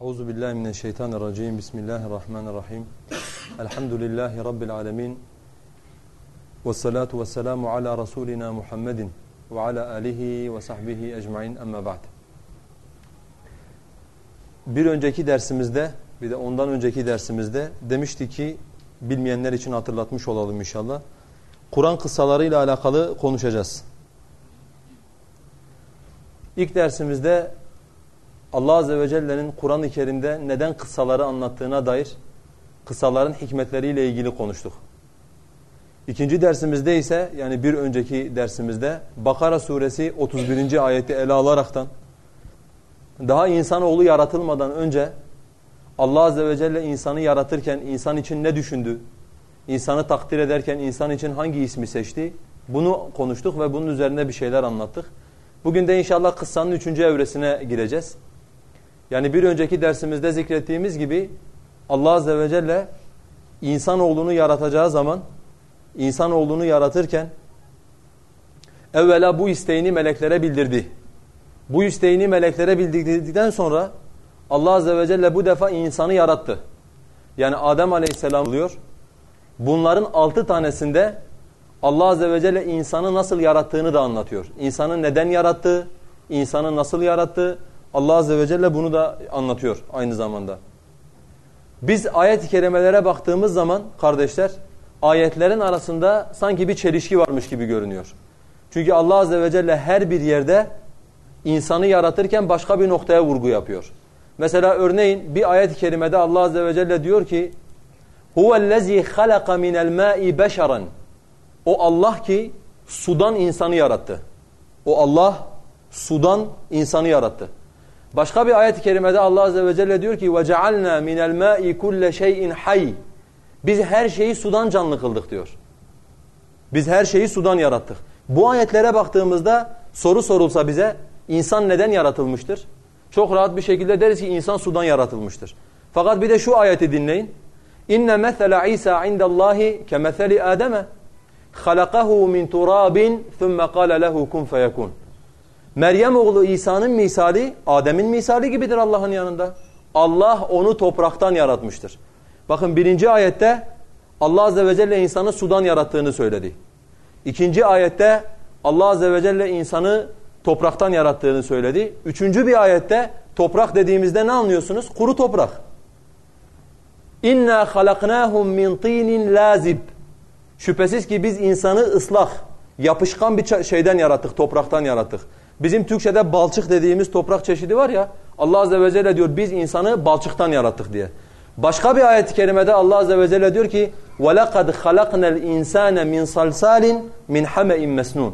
Euzu billahi mineşşeytanirracim. Bismillahirrahmanirrahim. Elhamdülillahi rabbil alamin. Ves salatu vesselamu ala rasulina Muhammedin ve ala alihi ve sahbihi ecmaîn. Amma ba'd. Bir önceki dersimizde bir de ondan önceki dersimizde demişti ki bilmeyenler için hatırlatmış olalım inşallah. Kur'an kıssalarıyla alakalı konuşacağız. İlk dersimizde Allah Azze ve Celle'nin Kur'an-ı Kerim'de neden kıssaları anlattığına dair kıssaların hikmetleriyle ilgili konuştuk. İkinci dersimizde ise yani bir önceki dersimizde Bakara suresi 31. ayeti ele alaraktan daha insanoğlu yaratılmadan önce Allah Azze ve Celle insanı yaratırken insan için ne düşündü? İnsanı takdir ederken insan için hangi ismi seçti? Bunu konuştuk ve bunun üzerine bir şeyler anlattık. Bugün de inşallah kıssanın üçüncü evresine gireceğiz. Yani bir önceki dersimizde zikrettiğimiz gibi Allah Azze ve Celle insanoğlunu yaratacağı zaman insanoğlunu yaratırken evvela bu isteğini meleklere bildirdi. Bu isteğini meleklere bildirdikten sonra Allah Azze ve Celle bu defa insanı yarattı. Yani Adem Aleyhisselam oluyor. Bunların altı tanesinde Allah Azze ve Celle insanı nasıl yarattığını da anlatıyor. İnsanı neden yarattı, insanı nasıl yarattı, Allah Azze ve Celle bunu da anlatıyor aynı zamanda. Biz ayet-i kerimelere baktığımız zaman kardeşler ayetlerin arasında sanki bir çelişki varmış gibi görünüyor. Çünkü Allah Azze ve Celle her bir yerde insanı yaratırken başka bir noktaya vurgu yapıyor. Mesela örneğin bir ayet-i kerimede Allah Azze ve Celle diyor ki huvellezî halaka minel mâ'i beşeren O Allah ki sudan insanı yarattı. O Allah sudan insanı yarattı. Başka bir ayet-i kerimede Allah Azze ve Celle diyor ki وَجَعَلْنَا مِنَ الْمَاءِ كُلَّ شَيْءٍ حَيٍّ Biz her şeyi sudan canlı kıldık diyor. Biz her şeyi sudan yarattık. Bu ayetlere baktığımızda soru sorulsa bize insan neden yaratılmıştır? Çok rahat bir şekilde deriz ki insan sudan yaratılmıştır. Fakat bir de şu ayeti dinleyin. İnne mesele İsa indallahi kemeseli Adem'e halakahu min turabin thumma qala lehu kun feyekun. Meryem oğlu İsa'nın misali Adem'in misali gibidir Allah'ın yanında. Allah onu topraktan yaratmıştır. Bakın birinci ayette Allah Azze ve Celle insanı sudan yarattığını söyledi. İkinci ayette Allah Azze ve Celle insanı topraktan yarattığını söyledi. Üçüncü bir ayette toprak dediğimizde ne anlıyorsunuz? Kuru toprak. İnna halaknahum min tinin lazib. Şüphesiz ki biz insanı ıslak, yapışkan bir şeyden yarattık, topraktan yarattık. Bizim Türkçe'de balçık dediğimiz toprak çeşidi var ya. Allah Azze ve Celle diyor biz insanı balçıktan yarattık diye. Başka bir ayet-i kerimede Allah Azze ve Celle diyor ki وَلَقَدْ خَلَقْنَا الْاِنْسَانَ مِنْ صَلْسَالٍ مِنْ حَمَئٍ مَسْنُونَ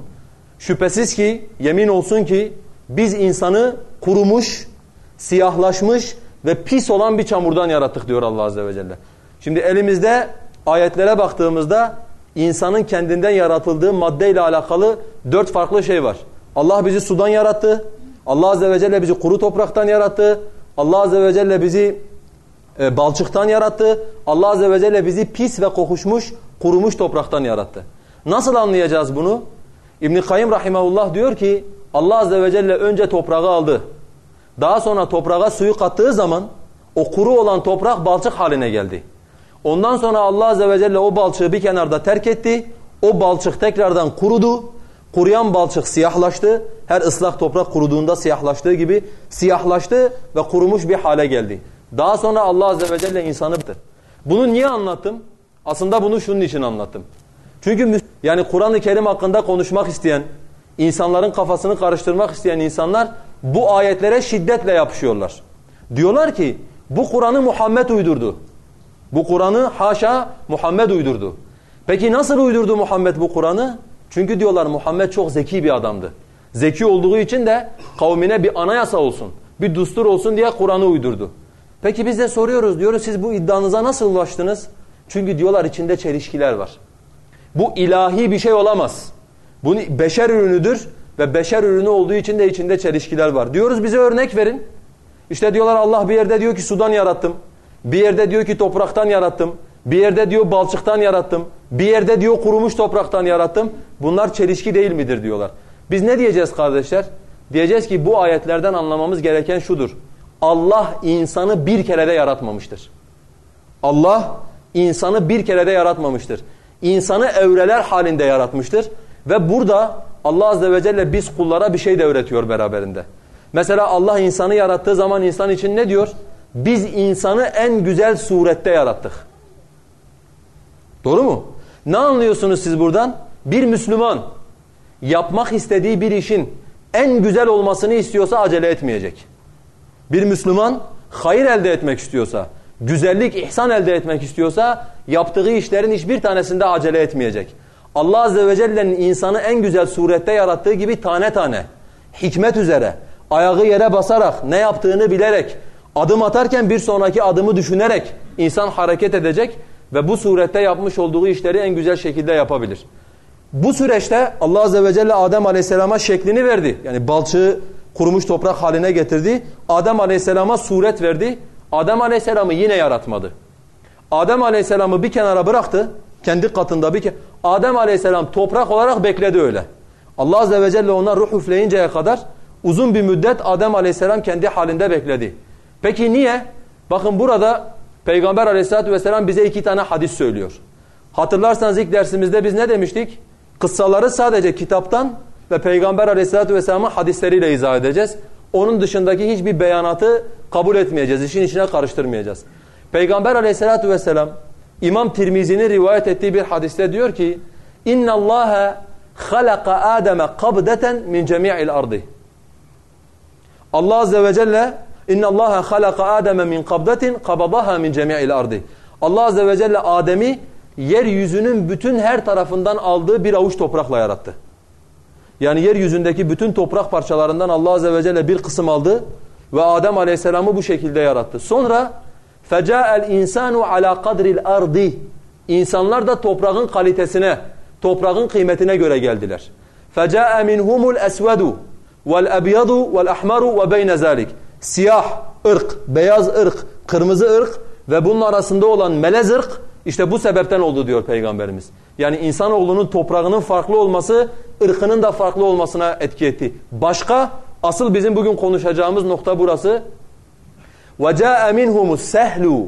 Şüphesiz ki, yemin olsun ki biz insanı kurumuş, siyahlaşmış ve pis olan bir çamurdan yarattık diyor Allah Azze ve Celle. Şimdi elimizde ayetlere baktığımızda insanın kendinden yaratıldığı maddeyle alakalı dört farklı şey var. Allah bizi sudan yarattı. Allah Azze ve Celle bizi kuru topraktan yarattı. Allah Azze ve Celle bizi e, balçıktan yarattı. Allah Azze ve Celle bizi pis ve kokuşmuş, kurumuş topraktan yarattı. Nasıl anlayacağız bunu? İbn-i Kayyum Rahimahullah diyor ki Allah Azze ve Celle önce toprağı aldı. Daha sonra toprağa suyu kattığı zaman o kuru olan toprak balçık haline geldi. Ondan sonra Allah Azze ve Celle o balçığı bir kenarda terk etti. O balçık tekrardan kurudu. Kuruyan balçık siyahlaştı. Her ıslak toprak kuruduğunda siyahlaştığı gibi siyahlaştı ve kurumuş bir hale geldi. Daha sonra Allah Azze ve Celle insanı Bunu niye anlattım? Aslında bunu şunun için anlattım. Çünkü yani Kur'an-ı Kerim hakkında konuşmak isteyen, insanların kafasını karıştırmak isteyen insanlar bu ayetlere şiddetle yapışıyorlar. Diyorlar ki bu Kur'an'ı Muhammed uydurdu. Bu Kur'an'ı haşa Muhammed uydurdu. Peki nasıl uydurdu Muhammed bu Kur'an'ı? Çünkü diyorlar Muhammed çok zeki bir adamdı. Zeki olduğu için de kavmine bir anayasa olsun, bir düstur olsun diye Kur'an'ı uydurdu. Peki biz de soruyoruz diyoruz siz bu iddianıza nasıl ulaştınız? Çünkü diyorlar içinde çelişkiler var. Bu ilahi bir şey olamaz. Bu beşer ürünüdür ve beşer ürünü olduğu için de içinde çelişkiler var. Diyoruz bize örnek verin. İşte diyorlar Allah bir yerde diyor ki sudan yarattım. Bir yerde diyor ki topraktan yarattım. Bir yerde diyor balçıktan yarattım. Bir yerde diyor kurumuş topraktan yarattım. Bunlar çelişki değil midir diyorlar. Biz ne diyeceğiz kardeşler? Diyeceğiz ki bu ayetlerden anlamamız gereken şudur. Allah insanı bir kerede yaratmamıştır. Allah insanı bir kerede yaratmamıştır. İnsanı evreler halinde yaratmıştır. Ve burada Allah Azze ve Celle biz kullara bir şey de öğretiyor beraberinde. Mesela Allah insanı yarattığı zaman insan için ne diyor? Biz insanı en güzel surette yarattık. Doğru mu? Ne anlıyorsunuz siz buradan? Bir Müslüman yapmak istediği bir işin en güzel olmasını istiyorsa acele etmeyecek. Bir Müslüman hayır elde etmek istiyorsa, güzellik, ihsan elde etmek istiyorsa yaptığı işlerin hiçbir tanesinde acele etmeyecek. Allah Azze ve Celle'nin insanı en güzel surette yarattığı gibi tane tane, hikmet üzere, ayağı yere basarak, ne yaptığını bilerek, adım atarken bir sonraki adımı düşünerek insan hareket edecek ve bu surette yapmış olduğu işleri en güzel şekilde yapabilir. Bu süreçte Allah Azze ve Celle Adem Aleyhisselam'a şeklini verdi. Yani balçığı kurumuş toprak haline getirdi. Adem Aleyhisselam'a suret verdi. Adem Aleyhisselam'ı yine yaratmadı. Adem Aleyhisselam'ı bir kenara bıraktı. Kendi katında bir kenara. Adem Aleyhisselam toprak olarak bekledi öyle. Allah Azze ve Celle ona ruh üfleyinceye kadar uzun bir müddet Adem Aleyhisselam kendi halinde bekledi. Peki niye? Bakın burada Peygamber Aleyhisselatü vesselam bize iki tane hadis söylüyor. Hatırlarsanız ilk dersimizde biz ne demiştik? Kıssaları sadece kitaptan ve Peygamber Aleyhisselatü vesselamın hadisleriyle izah edeceğiz. Onun dışındaki hiçbir beyanatı kabul etmeyeceğiz. İşin içine karıştırmayacağız. Peygamber Aleyhisselatü vesselam İmam Tirmizi'nin rivayet ettiği bir hadiste diyor ki İnna Allah halaka Adem'e kabdeten min cemi'il ardı. Allah Azze ve Celle İnna Allaha halaka Adem'e min kabdatin kabadaha min cemi'il ardi. Allah azze ve celle Adem'i yeryüzünün bütün her tarafından aldığı bir avuç toprakla yarattı. Yani yeryüzündeki bütün toprak parçalarından Allah azze ve celle bir kısım aldı ve Adem aleyhisselamı bu şekilde yarattı. Sonra feca'el insanu ala kadril ardi. İnsanlar da toprağın kalitesine, toprağın kıymetine göre geldiler. Feca'a minhumul esvedu vel ebyadu vel ahmaru ve beyne zalik. Siyah ırk, beyaz ırk, kırmızı ırk ve bunun arasında olan melez ırk işte bu sebepten oldu diyor Peygamberimiz. Yani insanoğlunun toprağının farklı olması ırkının da farklı olmasına etki etti. Başka asıl bizim bugün konuşacağımız nokta burası. وَجَاءَ مِنْهُمُ السَّهْلُ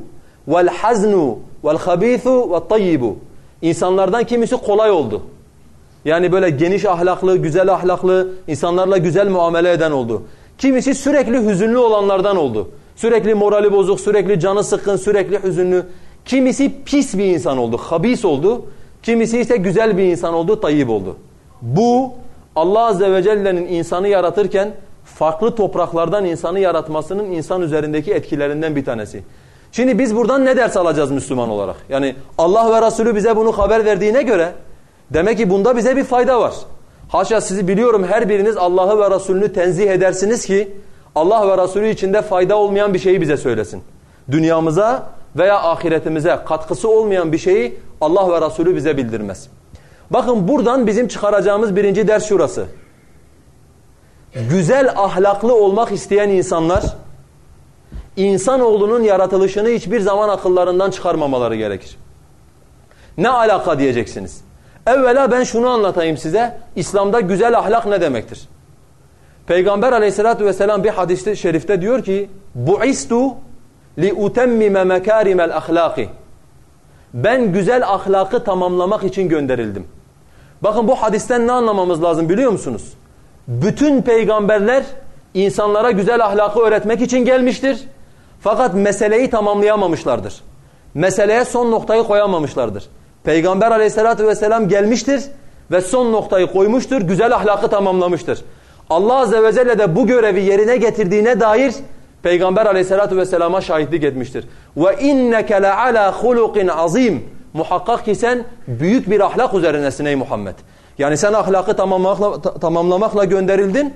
وَالْحَزْنُ وَالْخَب۪يثُ وَالطَّيِّبُ İnsanlardan kimisi kolay oldu. Yani böyle geniş ahlaklı, güzel ahlaklı, insanlarla güzel muamele eden oldu. Kimisi sürekli hüzünlü olanlardan oldu. Sürekli morali bozuk, sürekli canı sıkkın, sürekli hüzünlü. Kimisi pis bir insan oldu, habis oldu. Kimisi ise güzel bir insan oldu, tayyip oldu. Bu Allah Azze ve Celle'nin insanı yaratırken farklı topraklardan insanı yaratmasının insan üzerindeki etkilerinden bir tanesi. Şimdi biz buradan ne ders alacağız Müslüman olarak? Yani Allah ve Resulü bize bunu haber verdiğine göre demek ki bunda bize bir fayda var. Haşa sizi biliyorum her biriniz Allah'ı ve Resulünü tenzih edersiniz ki Allah ve Resulü içinde fayda olmayan bir şeyi bize söylesin. Dünyamıza veya ahiretimize katkısı olmayan bir şeyi Allah ve Resulü bize bildirmez. Bakın buradan bizim çıkaracağımız birinci ders şurası. Güzel ahlaklı olmak isteyen insanlar insanoğlunun yaratılışını hiçbir zaman akıllarından çıkarmamaları gerekir. Ne alaka diyeceksiniz? Evvela ben şunu anlatayım size. İslam'da güzel ahlak ne demektir? Peygamber aleyhissalatu vesselam bir hadiste şerifte diyor ki bu'istu li utemmime mekarimel ahlaki ben güzel ahlakı tamamlamak için gönderildim. Bakın bu hadisten ne anlamamız lazım biliyor musunuz? Bütün peygamberler insanlara güzel ahlakı öğretmek için gelmiştir. Fakat meseleyi tamamlayamamışlardır. Meseleye son noktayı koyamamışlardır. Peygamber aleyhissalatü vesselam gelmiştir ve son noktayı koymuştur, güzel ahlakı tamamlamıştır. Allah azze ve celle de bu görevi yerine getirdiğine dair Peygamber aleyhissalatü vesselama şahitlik etmiştir. Ve inneke le ala hulukin azim. Muhakkak ki sen büyük bir ahlak üzerinesin ey Muhammed. Yani sen ahlakı tamamlamakla, tamamlamakla gönderildin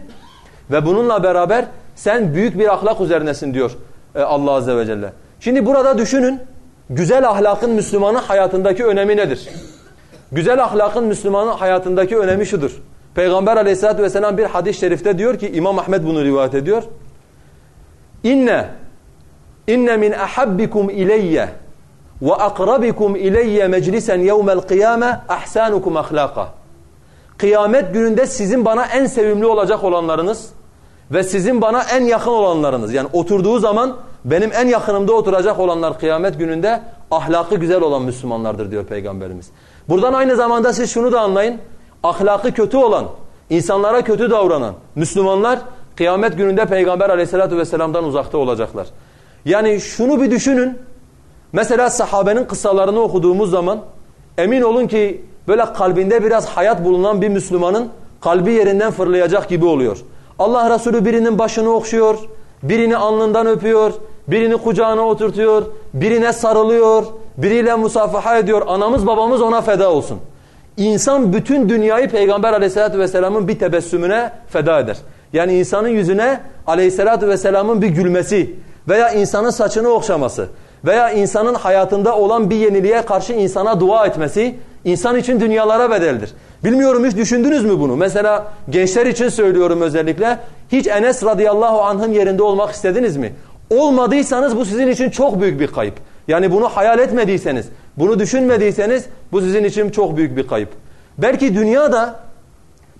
ve bununla beraber sen büyük bir ahlak üzerinesin diyor e, Allah azze ve celle. Şimdi burada düşünün güzel ahlakın Müslümanın hayatındaki önemi nedir? Güzel ahlakın Müslümanın hayatındaki önemi şudur. Peygamber aleyhissalatü vesselam bir hadis-i şerifte diyor ki İmam Ahmed bunu rivayet ediyor. İnne inne min ahabbikum ileyye ve akrabikum ileyye meclisen yevmel kıyame ahsanukum ahlaka. Kıyamet gününde sizin bana en sevimli olacak olanlarınız, Ve sizin bana en yakın olanlarınız yani oturduğu zaman benim en yakınımda oturacak olanlar kıyamet gününde ahlakı güzel olan Müslümanlardır diyor Peygamberimiz. Buradan aynı zamanda siz şunu da anlayın. Ahlakı kötü olan, insanlara kötü davranan Müslümanlar kıyamet gününde Peygamber aleyhissalatü vesselam'dan uzakta olacaklar. Yani şunu bir düşünün. Mesela sahabenin kıssalarını okuduğumuz zaman emin olun ki böyle kalbinde biraz hayat bulunan bir Müslümanın kalbi yerinden fırlayacak gibi oluyor. Allah Resulü birinin başını okşuyor, birini alnından öpüyor, birini kucağına oturtuyor, birine sarılıyor, biriyle musafaha ediyor. Anamız babamız ona feda olsun. İnsan bütün dünyayı Peygamber aleyhissalatü vesselamın bir tebessümüne feda eder. Yani insanın yüzüne aleyhissalatü vesselamın bir gülmesi veya insanın saçını okşaması veya insanın hayatında olan bir yeniliğe karşı insana dua etmesi insan için dünyalara bedeldir. Bilmiyorum hiç düşündünüz mü bunu? Mesela gençler için söylüyorum özellikle. Hiç Enes radıyallahu anh'ın yerinde olmak istediniz mi? Olmadıysanız bu sizin için çok büyük bir kayıp. Yani bunu hayal etmediyseniz, bunu düşünmediyseniz bu sizin için çok büyük bir kayıp. Belki dünyada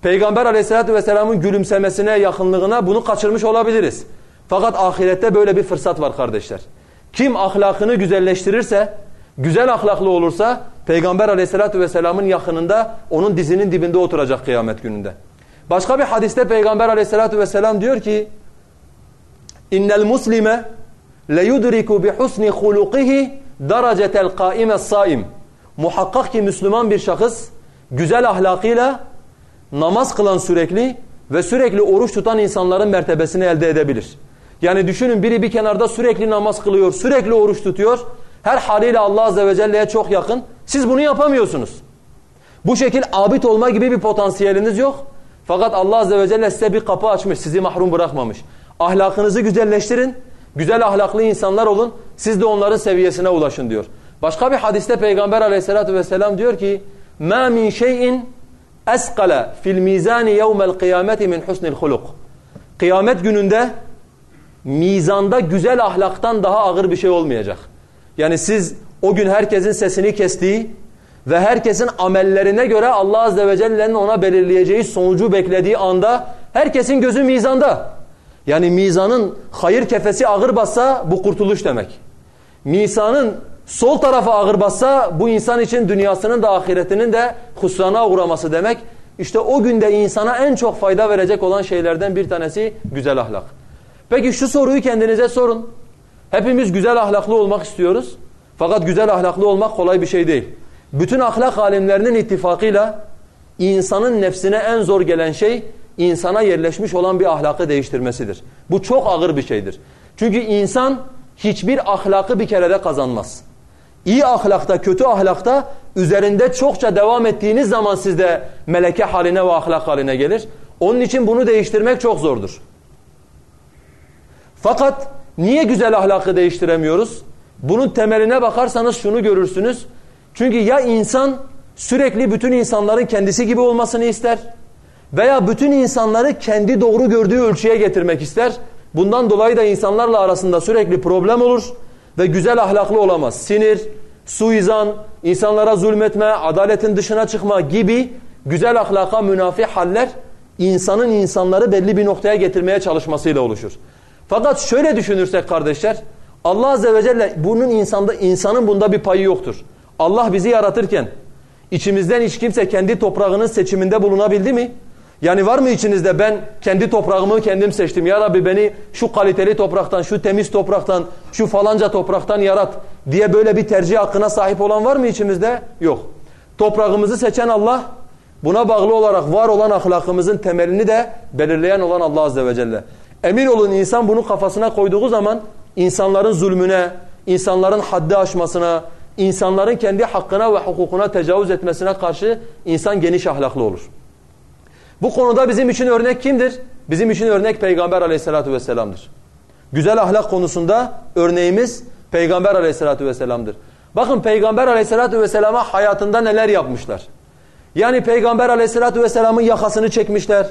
Peygamber aleyhissalatü vesselamın gülümsemesine, yakınlığına bunu kaçırmış olabiliriz. Fakat ahirette böyle bir fırsat var kardeşler. Kim ahlakını güzelleştirirse, güzel ahlaklı olursa Peygamber aleyhissalatü vesselamın yakınında onun dizinin dibinde oturacak kıyamet gününde. Başka bir hadiste Peygamber aleyhissalatü vesselam diyor ki İnnel muslime leyudriku bi husni hulukihi derecetel kaime saim. Muhakkak ki Müslüman bir şahıs güzel ahlakıyla namaz kılan sürekli ve sürekli oruç tutan insanların mertebesini elde edebilir. Yani düşünün biri bir kenarda sürekli namaz kılıyor, sürekli oruç tutuyor. Her haliyle Allah Azze ve Celle'ye çok yakın. Siz bunu yapamıyorsunuz. Bu şekil abid olma gibi bir potansiyeliniz yok. Fakat Allah Azze ve Celle size bir kapı açmış, sizi mahrum bırakmamış. Ahlakınızı güzelleştirin, güzel ahlaklı insanlar olun, siz de onların seviyesine ulaşın diyor. Başka bir hadiste Peygamber aleyhissalatu vesselam diyor ki مَا مِنْ شَيْءٍ اَسْقَلَ فِي الْمِيزَانِ يَوْمَ الْقِيَامَةِ مِنْ حُسْنِ الْخُلُقِ Kıyamet gününde mizanda güzel ahlaktan daha ağır bir şey olmayacak. Yani siz o gün herkesin sesini kestiği ve herkesin amellerine göre Allah Azze ve Celle'nin ona belirleyeceği sonucu beklediği anda herkesin gözü mizanda. Yani mizanın hayır kefesi ağır bassa bu kurtuluş demek. Mizanın sol tarafı ağır bassa bu insan için dünyasının da ahiretinin de husrana uğraması demek. İşte o günde insana en çok fayda verecek olan şeylerden bir tanesi güzel ahlak. Peki şu soruyu kendinize sorun. Hepimiz güzel ahlaklı olmak istiyoruz. Fakat güzel ahlaklı olmak kolay bir şey değil. Bütün ahlak alimlerinin ittifakıyla insanın nefsine en zor gelen şey insana yerleşmiş olan bir ahlakı değiştirmesidir. Bu çok ağır bir şeydir. Çünkü insan hiçbir ahlakı bir kerede kazanmaz. İyi ahlakta, kötü ahlakta üzerinde çokça devam ettiğiniz zaman sizde meleke haline ve ahlak haline gelir. Onun için bunu değiştirmek çok zordur. Fakat niye güzel ahlakı değiştiremiyoruz? Bunun temeline bakarsanız şunu görürsünüz. Çünkü ya insan sürekli bütün insanların kendisi gibi olmasını ister veya bütün insanları kendi doğru gördüğü ölçüye getirmek ister. Bundan dolayı da insanlarla arasında sürekli problem olur ve güzel ahlaklı olamaz. Sinir, suizan, insanlara zulmetme, adaletin dışına çıkma gibi güzel ahlaka münafi haller insanın insanları belli bir noktaya getirmeye çalışmasıyla oluşur. Fakat şöyle düşünürsek kardeşler, Allah Azze ve Celle bunun insanda, insanın bunda bir payı yoktur. Allah bizi yaratırken içimizden hiç kimse kendi toprağının seçiminde bulunabildi mi? Yani var mı içinizde ben kendi toprağımı kendim seçtim. Ya Rabbi beni şu kaliteli topraktan, şu temiz topraktan, şu falanca topraktan yarat diye böyle bir tercih hakkına sahip olan var mı içimizde? Yok. Toprağımızı seçen Allah, buna bağlı olarak var olan ahlakımızın temelini de belirleyen olan Allah Azze ve Celle. Emin olun insan bunu kafasına koyduğu zaman insanların zulmüne, insanların haddi aşmasına, insanların kendi hakkına ve hukukuna tecavüz etmesine karşı insan geniş ahlaklı olur. Bu konuda bizim için örnek kimdir? Bizim için örnek Peygamber aleyhissalatu vesselam'dır. Güzel ahlak konusunda örneğimiz Peygamber aleyhissalatu vesselam'dır. Bakın Peygamber aleyhissalatu vesselama hayatında neler yapmışlar. Yani Peygamber aleyhissalatu vesselamın yakasını çekmişler.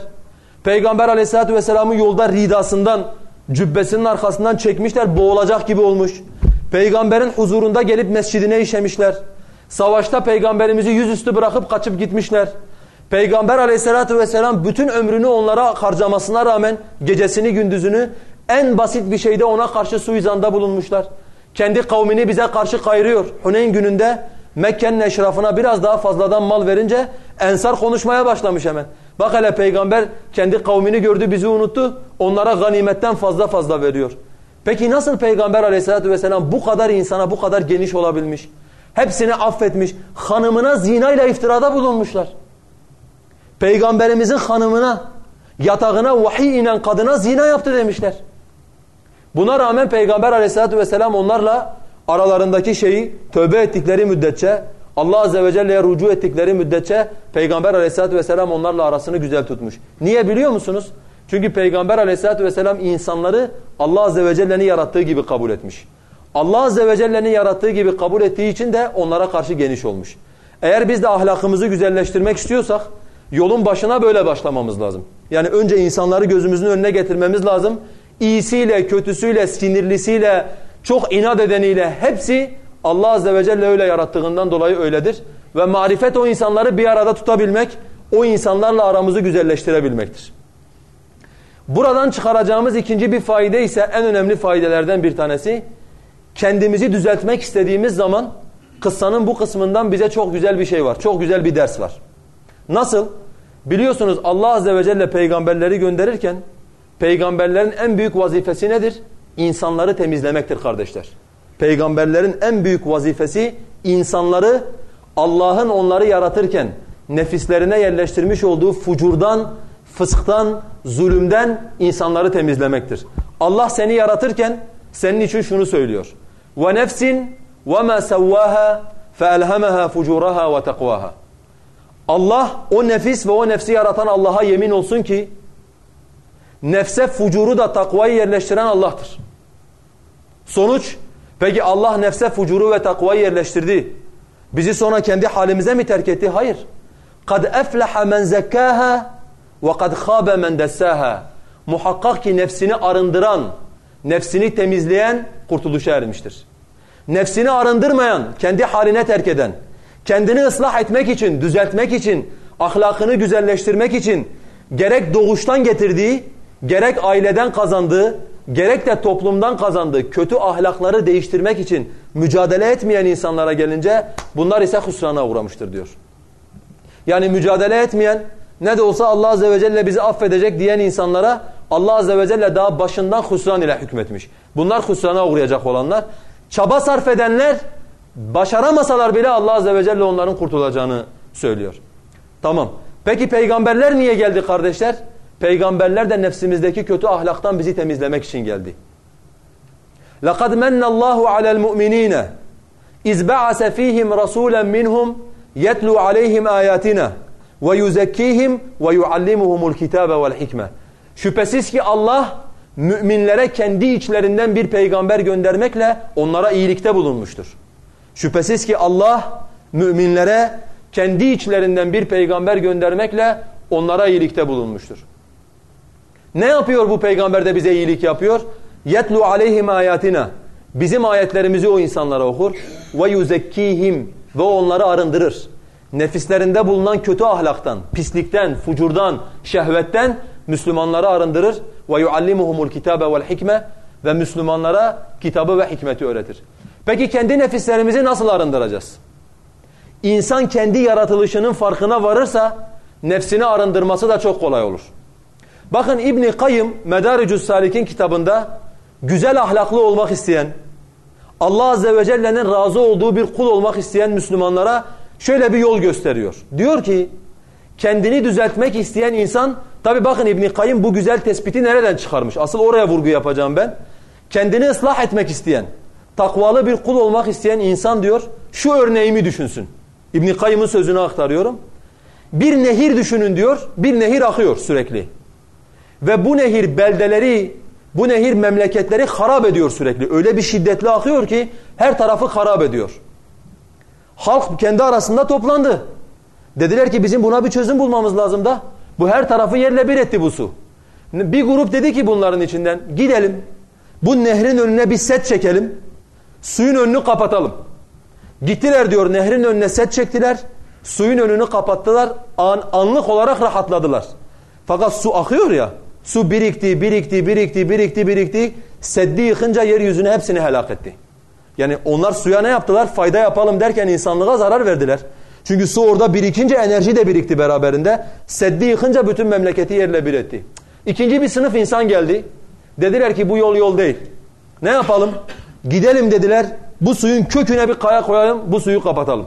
Peygamber aleyhissalatu vesselamın yolda ridasından, cübbesinin arkasından çekmişler, boğulacak gibi olmuş. Peygamberin huzurunda gelip mescidine işemişler. Savaşta peygamberimizi yüzüstü bırakıp kaçıp gitmişler. Peygamber aleyhissalatü vesselam bütün ömrünü onlara harcamasına rağmen gecesini gündüzünü en basit bir şeyde ona karşı suizanda bulunmuşlar. Kendi kavmini bize karşı kayırıyor. Huneyn gününde Mekke'nin eşrafına biraz daha fazladan mal verince Ensar konuşmaya başlamış hemen. Bak hele peygamber kendi kavmini gördü bizi unuttu. Onlara ganimetten fazla fazla veriyor. Peki nasıl peygamber aleyhissalatü vesselam bu kadar insana bu kadar geniş olabilmiş? Hepsini affetmiş. Hanımına zinayla iftirada bulunmuşlar. Peygamberimizin hanımına, yatağına vahiy inen kadına zina yaptı demişler. Buna rağmen Peygamber aleyhissalatü vesselam onlarla aralarındaki şeyi tövbe ettikleri müddetçe, Allah azze ve celle'ye rucu ettikleri müddetçe Peygamber aleyhissalatü vesselam onlarla arasını güzel tutmuş. Niye biliyor musunuz? Çünkü Peygamber aleyhissalatü vesselam insanları Allah azze ve celle'nin yarattığı gibi kabul etmiş. Allah azze ve celle'nin yarattığı gibi kabul ettiği için de onlara karşı geniş olmuş. Eğer biz de ahlakımızı güzelleştirmek istiyorsak yolun başına böyle başlamamız lazım. Yani önce insanları gözümüzün önüne getirmemiz lazım. İyisiyle, kötüsüyle, sinirlisiyle, çok inat edeniyle hepsi Allah Azze ve Celle öyle yarattığından dolayı öyledir. Ve marifet o insanları bir arada tutabilmek, o insanlarla aramızı güzelleştirebilmektir. Buradan çıkaracağımız ikinci bir faide ise en önemli faydelerden bir tanesi. Kendimizi düzeltmek istediğimiz zaman kıssanın bu kısmından bize çok güzel bir şey var. Çok güzel bir ders var. Nasıl? Biliyorsunuz Allah Azze ve Celle peygamberleri gönderirken peygamberlerin en büyük vazifesi nedir? İnsanları temizlemektir kardeşler. Peygamberlerin en büyük vazifesi insanları Allah'ın onları yaratırken nefislerine yerleştirmiş olduğu fucurdan, fısktan, zulümden insanları temizlemektir. Allah seni yaratırken senin için şunu söylüyor. وَنَفْسٍ وَمَا سَوَّاهَا فَأَلْهَمَهَا فُجُورَهَا وَتَقْوَاهَا Allah o nefis ve o nefsi yaratan Allah'a yemin olsun ki nefse fucuru da takvayı yerleştiren Allah'tır. Sonuç peki Allah nefse fucuru ve takvayı yerleştirdi. Bizi sonra kendi halimize mi terk etti? Hayır. Kad eflaha men zekkaha ve kad khabe men dessaha. Muhakkak ki nefsini arındıran, nefsini temizleyen kurtuluşa ermiştir. Nefsini arındırmayan, kendi haline terk eden kendini ıslah etmek için, düzeltmek için, ahlakını güzelleştirmek için gerek doğuştan getirdiği, gerek aileden kazandığı, gerek de toplumdan kazandığı kötü ahlakları değiştirmek için mücadele etmeyen insanlara gelince bunlar ise husrana uğramıştır diyor. Yani mücadele etmeyen ne de olsa Allah Azze ve Celle bizi affedecek diyen insanlara Allah Azze ve Celle daha başından husran ile hükmetmiş. Bunlar husrana uğrayacak olanlar. Çaba sarf edenler başaramasalar bile Allah Azze ve Celle onların kurtulacağını söylüyor. Tamam. Peki peygamberler niye geldi kardeşler? Peygamberler de nefsimizdeki kötü ahlaktan bizi temizlemek için geldi. لَقَدْ مَنَّ اللّٰهُ عَلَى الْمُؤْمِنِينَ اِذْ بَعَسَ ف۪يهِمْ رَسُولًا مِّنْهُمْ يَتْلُوا عَلَيْهِمْ آيَاتِنَا وَيُزَكِّيهِمْ وَيُعَلِّمُهُمُ الْكِتَابَ وَالْحِكْمَةِ Şüphesiz ki Allah müminlere kendi içlerinden bir peygamber göndermekle onlara iyilikte bulunmuştur. Şüphesiz ki Allah müminlere kendi içlerinden bir peygamber göndermekle onlara iyilikte bulunmuştur. Ne yapıyor bu peygamber de bize iyilik yapıyor? Yetlu aleyhim ayatina. Bizim ayetlerimizi o insanlara okur. Ve yuzekkihim. Ve onları arındırır. Nefislerinde bulunan kötü ahlaktan, pislikten, fucurdan, şehvetten Müslümanları arındırır. Ve yuallimuhumul kitabe vel hikme. Ve Müslümanlara kitabı ve hikmeti öğretir. Peki kendi nefislerimizi nasıl arındıracağız? İnsan kendi yaratılışının farkına varırsa nefsini arındırması da çok kolay olur. Bakın İbni Kayyım Medaricus Salik'in kitabında güzel ahlaklı olmak isteyen, Allah Azze ve Celle'nin razı olduğu bir kul olmak isteyen Müslümanlara şöyle bir yol gösteriyor. Diyor ki kendini düzeltmek isteyen insan, tabi bakın İbni Kayyım bu güzel tespiti nereden çıkarmış? Asıl oraya vurgu yapacağım ben. Kendini ıslah etmek isteyen, takvalı bir kul olmak isteyen insan diyor, şu örneğimi düşünsün. İbn Kayyım'ın sözünü aktarıyorum. Bir nehir düşünün diyor. Bir nehir akıyor sürekli. Ve bu nehir beldeleri, bu nehir memleketleri harap ediyor sürekli. Öyle bir şiddetli akıyor ki her tarafı harap ediyor. Halk kendi arasında toplandı. Dediler ki bizim buna bir çözüm bulmamız lazım da. Bu her tarafı yerle bir etti bu su. Bir grup dedi ki bunların içinden gidelim. Bu nehrin önüne bir set çekelim. Suyun önünü kapatalım. Gittiler diyor nehrin önüne set çektiler. Suyun önünü kapattılar, an, anlık olarak rahatladılar. Fakat su akıyor ya, su birikti, birikti, birikti, birikti, birikti. Seddi yıkınca yeryüzünü hepsini helak etti. Yani onlar suya ne yaptılar? Fayda yapalım derken insanlığa zarar verdiler. Çünkü su orada birikince enerji de birikti beraberinde. Seddi yıkınca bütün memleketi yerle bir etti. İkinci bir sınıf insan geldi. Dediler ki bu yol yol değil. Ne yapalım? Gidelim dediler. Bu suyun köküne bir kaya koyalım. Bu suyu kapatalım.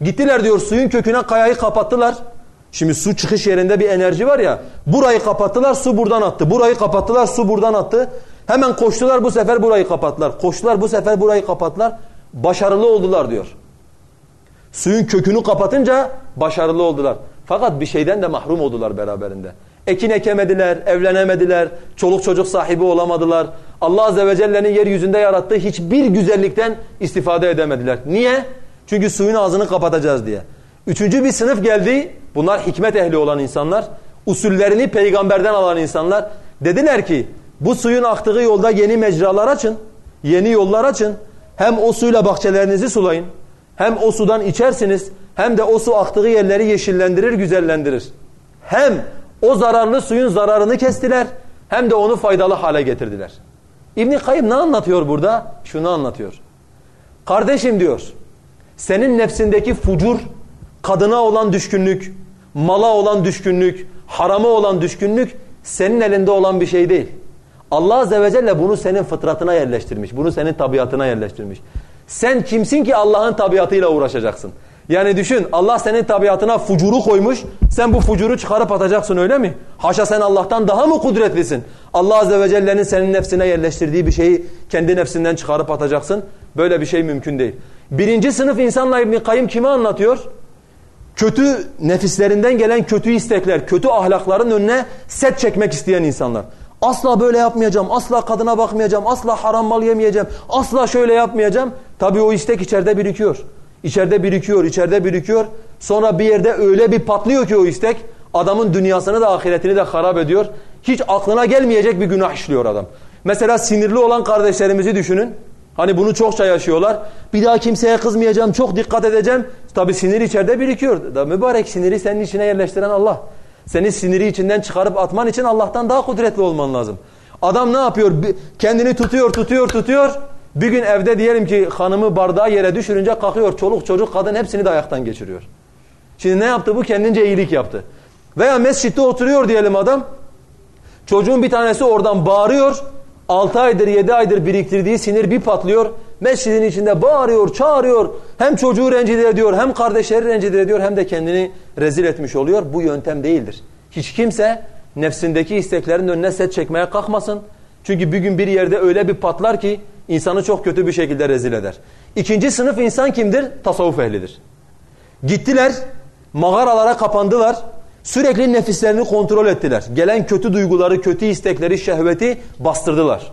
Gittiler diyor suyun köküne kayayı kapattılar. Şimdi su çıkış yerinde bir enerji var ya. Burayı kapattılar su buradan attı. Burayı kapattılar su buradan attı. Hemen koştular bu sefer burayı kapattılar. Koştular bu sefer burayı kapattılar. Başarılı oldular diyor. Suyun kökünü kapatınca başarılı oldular. Fakat bir şeyden de mahrum oldular beraberinde. Ekin ekemediler, evlenemediler, çoluk çocuk sahibi olamadılar. Allah Azze ve Celle'nin yeryüzünde yarattığı hiçbir güzellikten istifade edemediler. Niye? Çünkü suyun ağzını kapatacağız diye. Üçüncü bir sınıf geldi. Bunlar hikmet ehli olan insanlar. Usullerini peygamberden alan insanlar. Dediler ki bu suyun aktığı yolda yeni mecralar açın. Yeni yollar açın. Hem o suyla bahçelerinizi sulayın. Hem o sudan içersiniz. Hem de o su aktığı yerleri yeşillendirir, güzellendirir. Hem o zararlı suyun zararını kestiler. Hem de onu faydalı hale getirdiler. İbn Kayyım ne anlatıyor burada? Şunu anlatıyor. Kardeşim diyor. Senin nefsindeki fucur, kadına olan düşkünlük, mala olan düşkünlük, harama olan düşkünlük senin elinde olan bir şey değil. Allah Azze ve Celle bunu senin fıtratına yerleştirmiş. Bunu senin tabiatına yerleştirmiş. Sen kimsin ki Allah'ın tabiatıyla uğraşacaksın? Yani düşün Allah senin tabiatına fucuru koymuş. Sen bu fucuru çıkarıp atacaksın öyle mi? Haşa sen Allah'tan daha mı kudretlisin? Allah Azze ve Celle'nin senin nefsine yerleştirdiği bir şeyi kendi nefsinden çıkarıp atacaksın. Böyle bir şey mümkün değil. Birinci sınıf insanla İbn-i Kayyım kime anlatıyor? Kötü nefislerinden gelen kötü istekler, kötü ahlakların önüne set çekmek isteyen insanlar. Asla böyle yapmayacağım, asla kadına bakmayacağım, asla haram mal yemeyeceğim, asla şöyle yapmayacağım. Tabii o istek içeride birikiyor. İçeride birikiyor, içeride birikiyor. Sonra bir yerde öyle bir patlıyor ki o istek, adamın dünyasını da ahiretini de harap ediyor. Hiç aklına gelmeyecek bir günah işliyor adam. Mesela sinirli olan kardeşlerimizi düşünün. Hani bunu çokça yaşıyorlar. Bir daha kimseye kızmayacağım, çok dikkat edeceğim. Tabii sinir içeride birikiyor. Da mübarek siniri senin içine yerleştiren Allah. Seni siniri içinden çıkarıp atman için Allah'tan daha kudretli olman lazım. Adam ne yapıyor? Kendini tutuyor, tutuyor, tutuyor. Bir gün evde diyelim ki hanımı bardağı yere düşürünce kalkıyor. Çoluk çocuk kadın hepsini de ayaktan geçiriyor. Şimdi ne yaptı bu? Kendince iyilik yaptı. Veya mescitte oturuyor diyelim adam. Çocuğun bir tanesi oradan bağırıyor. 6 aydır 7 aydır biriktirdiği sinir bir patlıyor. Mescidin içinde bağırıyor, çağırıyor. Hem çocuğu rencide ediyor, hem kardeşleri rencide ediyor, hem de kendini rezil etmiş oluyor. Bu yöntem değildir. Hiç kimse nefsindeki isteklerin önüne set çekmeye kalkmasın. Çünkü bir gün bir yerde öyle bir patlar ki insanı çok kötü bir şekilde rezil eder. İkinci sınıf insan kimdir? Tasavvuf ehlidir. Gittiler, mağaralara kapandılar. Sürekli nefislerini kontrol ettiler. Gelen kötü duyguları, kötü istekleri, şehveti bastırdılar.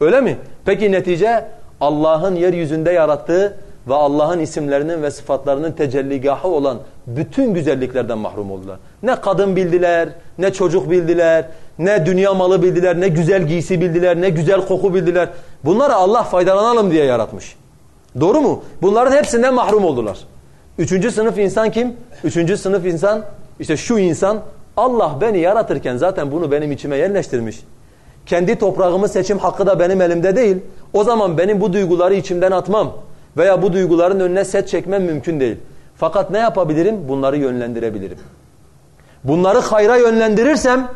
Öyle mi? Peki netice Allah'ın yeryüzünde yarattığı ve Allah'ın isimlerinin ve sıfatlarının tecelligahı olan bütün güzelliklerden mahrum oldular. Ne kadın bildiler, ne çocuk bildiler, ne dünya malı bildiler, ne güzel giysi bildiler, ne güzel koku bildiler. Bunları Allah faydalanalım diye yaratmış. Doğru mu? Bunların hepsinden mahrum oldular. Üçüncü sınıf insan kim? Üçüncü sınıf insan işte şu insan Allah beni yaratırken zaten bunu benim içime yerleştirmiş. Kendi toprağımı seçim hakkı da benim elimde değil. O zaman benim bu duyguları içimden atmam veya bu duyguların önüne set çekmem mümkün değil. Fakat ne yapabilirim? Bunları yönlendirebilirim. Bunları hayra yönlendirirsem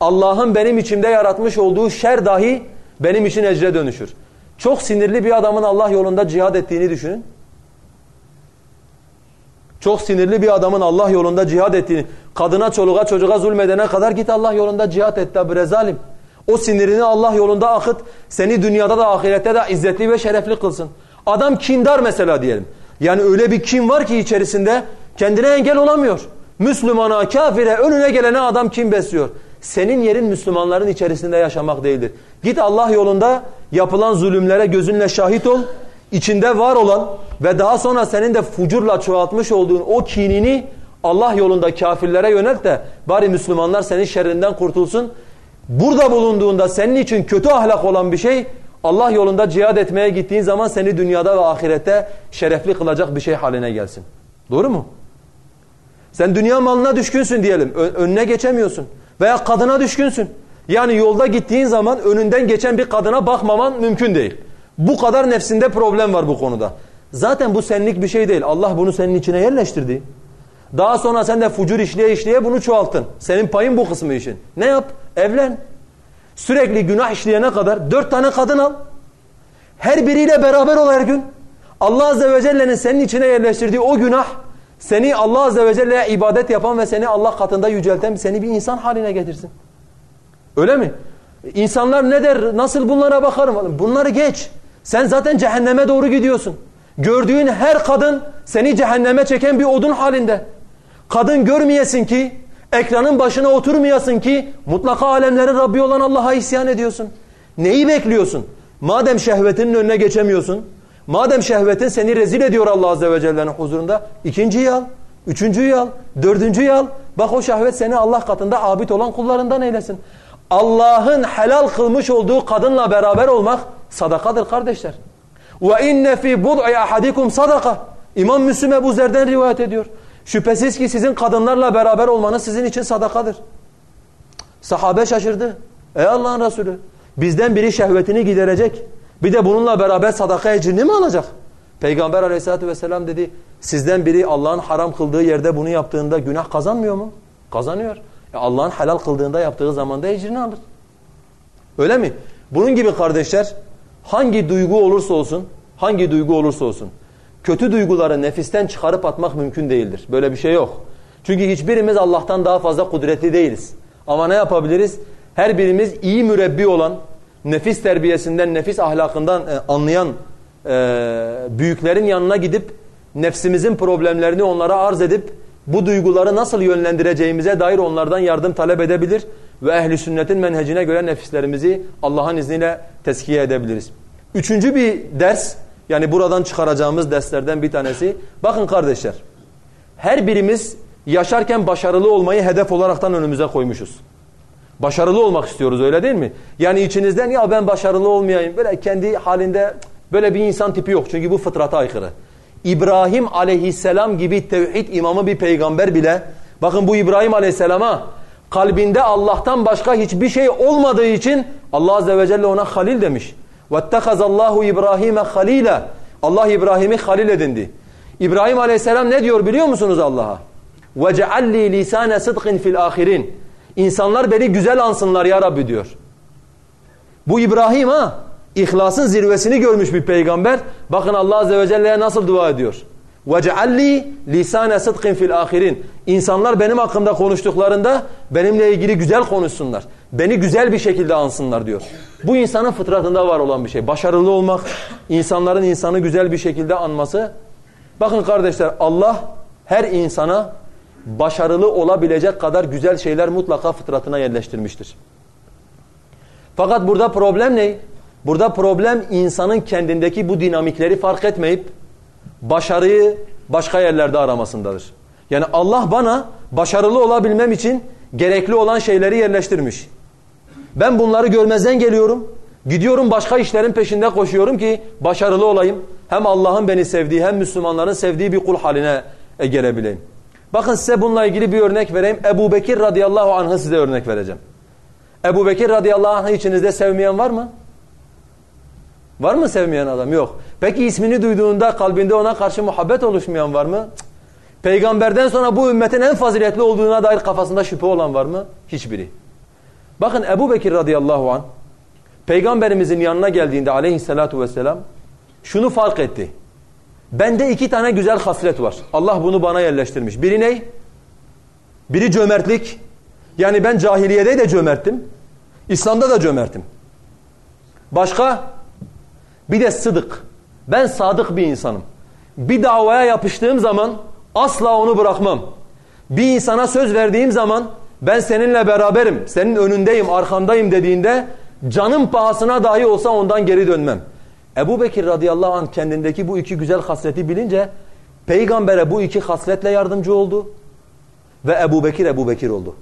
Allah'ın benim içimde yaratmış olduğu şer dahi benim için ecre dönüşür. Çok sinirli bir adamın Allah yolunda cihad ettiğini düşünün. Çok sinirli bir adamın Allah yolunda cihad ettiğini, kadına, çoluğa, çocuğa zulmedene kadar git Allah yolunda cihad et tabi rezalim. O sinirini Allah yolunda akıt, seni dünyada da ahirette de izzetli ve şerefli kılsın. Adam kindar mesela diyelim. Yani öyle bir kin var ki içerisinde kendine engel olamıyor. Müslümana, kafire, önüne gelene adam kim besliyor. Senin yerin Müslümanların içerisinde yaşamak değildir. Git Allah yolunda yapılan zulümlere gözünle şahit ol içinde var olan ve daha sonra senin de fucurla çoğaltmış olduğun o kinini Allah yolunda kafirlere yönelt de bari Müslümanlar senin şerrinden kurtulsun. Burada bulunduğunda senin için kötü ahlak olan bir şey Allah yolunda cihad etmeye gittiğin zaman seni dünyada ve ahirette şerefli kılacak bir şey haline gelsin. Doğru mu? Sen dünya malına düşkünsün diyelim. önüne geçemiyorsun. Veya kadına düşkünsün. Yani yolda gittiğin zaman önünden geçen bir kadına bakmaman mümkün değil. Bu kadar nefsinde problem var bu konuda. Zaten bu senlik bir şey değil. Allah bunu senin içine yerleştirdi. Daha sonra sen de fucur işleye işleye bunu çoğalttın. Senin payın bu kısmı için. Ne yap? Evlen. Sürekli günah işleyene kadar dört tane kadın al. Her biriyle beraber ol her gün. Allah Azze ve Celle'nin senin içine yerleştirdiği o günah seni Allah Azze ve Celle'ye ibadet yapan ve seni Allah katında yücelten seni bir insan haline getirsin. Öyle mi? İnsanlar ne der? Nasıl bunlara bakarım? Bunları geç. Sen zaten cehenneme doğru gidiyorsun. Gördüğün her kadın seni cehenneme çeken bir odun halinde. Kadın görmeyesin ki, ekranın başına oturmayasın ki mutlaka alemlerin Rabbi olan Allah'a isyan ediyorsun. Neyi bekliyorsun? Madem şehvetinin önüne geçemiyorsun, madem şehvetin seni rezil ediyor Allah Azze ve Celle'nin huzurunda, ikinciyi al, üçüncüyü al, dördüncüyü al. Bak o şehvet seni Allah katında abid olan kullarından eylesin. Allah'ın helal kılmış olduğu kadınla beraber olmak sadakadır kardeşler. Ve inne fi bud'i ahadikum sadaka. İmam Müslim Ebu Zer'den rivayet ediyor. Şüphesiz ki sizin kadınlarla beraber olmanız sizin için sadakadır. Sahabe şaşırdı. Ey Allah'ın Resulü bizden biri şehvetini giderecek. Bir de bununla beraber sadaka ecrini mi alacak? Peygamber aleyhissalatü vesselam dedi sizden biri Allah'ın haram kıldığı yerde bunu yaptığında günah kazanmıyor mu? Kazanıyor. E Allah'ın helal kıldığında yaptığı zaman da ecrini alır. Öyle mi? Bunun gibi kardeşler hangi duygu olursa olsun, hangi duygu olursa olsun kötü duyguları nefisten çıkarıp atmak mümkün değildir. Böyle bir şey yok. Çünkü hiçbirimiz Allah'tan daha fazla kudretli değiliz. Ama ne yapabiliriz? Her birimiz iyi mürebbi olan, nefis terbiyesinden, nefis ahlakından e, anlayan e, büyüklerin yanına gidip nefsimizin problemlerini onlara arz edip bu duyguları nasıl yönlendireceğimize dair onlardan yardım talep edebilir ve ehli sünnetin menhecine göre nefislerimizi Allah'ın izniyle teskiye edebiliriz. Üçüncü bir ders yani buradan çıkaracağımız derslerden bir tanesi bakın kardeşler her birimiz yaşarken başarılı olmayı hedef olaraktan önümüze koymuşuz. Başarılı olmak istiyoruz öyle değil mi? Yani içinizden ya ben başarılı olmayayım böyle kendi halinde böyle bir insan tipi yok çünkü bu fıtrata aykırı. İbrahim aleyhisselam gibi tevhid imamı bir peygamber bile bakın bu İbrahim aleyhisselama kalbinde Allah'tan başka hiçbir şey olmadığı için Allah azze ve celle ona halil demiş. وَاتَّخَذَ اللّٰهُ İbrahim'e خَلِيلًا Allah İbrahim'i halil edindi. İbrahim aleyhisselam ne diyor biliyor musunuz Allah'a? وَجَعَلْ لِي لِسَانَ صِدْقٍ fil ahirin. İnsanlar beni güzel ansınlar ya Rabbi diyor. Bu İbrahim ha İhlasın zirvesini görmüş bir peygamber. Bakın Allah Azze ve Celle'ye nasıl dua ediyor. وَجَعَلِّي لِسَانَ صِدْقٍ fil ahirin. İnsanlar benim hakkında konuştuklarında benimle ilgili güzel konuşsunlar. Beni güzel bir şekilde ansınlar diyor. Bu insanın fıtratında var olan bir şey. Başarılı olmak, insanların insanı güzel bir şekilde anması. Bakın kardeşler Allah her insana başarılı olabilecek kadar güzel şeyler mutlaka fıtratına yerleştirmiştir. Fakat burada problem ne? Burada problem insanın kendindeki bu dinamikleri fark etmeyip başarıyı başka yerlerde aramasındadır. Yani Allah bana başarılı olabilmem için gerekli olan şeyleri yerleştirmiş. Ben bunları görmezden geliyorum. Gidiyorum başka işlerin peşinde koşuyorum ki başarılı olayım. Hem Allah'ın beni sevdiği hem Müslümanların sevdiği bir kul haline e, gelebileyim. Bakın size bununla ilgili bir örnek vereyim. Ebu Bekir radıyallahu anh'ı size örnek vereceğim. Ebu Bekir radıyallahu anh'ı içinizde sevmeyen var mı? Var mı sevmeyen adam? Yok. Peki ismini duyduğunda kalbinde ona karşı muhabbet oluşmayan var mı? Peygamberden sonra bu ümmetin en faziletli olduğuna dair kafasında şüphe olan var mı? Hiçbiri. Bakın Ebu Bekir radıyallahu an Peygamberimizin yanına geldiğinde aleyhissalatu vesselam şunu fark etti. Bende iki tane güzel haslet var. Allah bunu bana yerleştirmiş. Biri ne? Biri cömertlik. Yani ben cahiliyede de cömerttim. İslam'da da cömertim. Başka? Bir de sıdık. Ben sadık bir insanım. Bir davaya yapıştığım zaman asla onu bırakmam. Bir insana söz verdiğim zaman ben seninle beraberim, senin önündeyim, arkandayım dediğinde canım pahasına dahi olsa ondan geri dönmem. Ebu Bekir radıyallahu anh kendindeki bu iki güzel hasleti bilince peygambere bu iki hasletle yardımcı oldu ve Ebu Bekir Ebu Bekir oldu.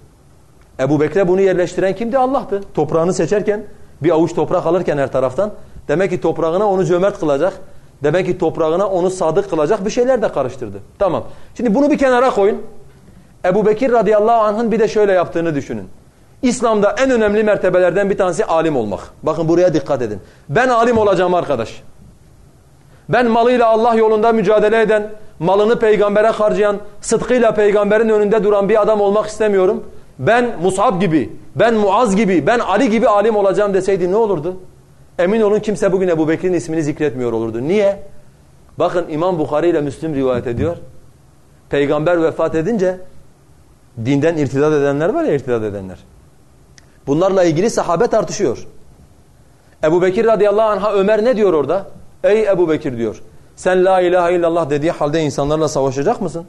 Ebu Bekir'e bunu yerleştiren kimdi? Allah'tı. Toprağını seçerken bir avuç toprak alırken her taraftan Demek ki toprağına onu cömert kılacak. Demek ki toprağına onu sadık kılacak bir şeyler de karıştırdı. Tamam. Şimdi bunu bir kenara koyun. Ebu Bekir radıyallahu anh'ın bir de şöyle yaptığını düşünün. İslam'da en önemli mertebelerden bir tanesi alim olmak. Bakın buraya dikkat edin. Ben alim olacağım arkadaş. Ben malıyla Allah yolunda mücadele eden, malını peygambere harcayan, sıdkıyla peygamberin önünde duran bir adam olmak istemiyorum. Ben Mus'ab gibi, ben Muaz gibi, ben Ali gibi alim olacağım deseydi ne olurdu? Emin olun kimse bugün Ebu Bekir'in ismini zikretmiyor olurdu. Niye? Bakın İmam Bukhari ile Müslim rivayet ediyor. Peygamber vefat edince dinden irtidat edenler var ya irtidat edenler. Bunlarla ilgili sahabe tartışıyor. Ebu Bekir radıyallahu anh'a Ömer ne diyor orada? Ey Ebu Bekir diyor. Sen la ilahe illallah dediği halde insanlarla savaşacak mısın?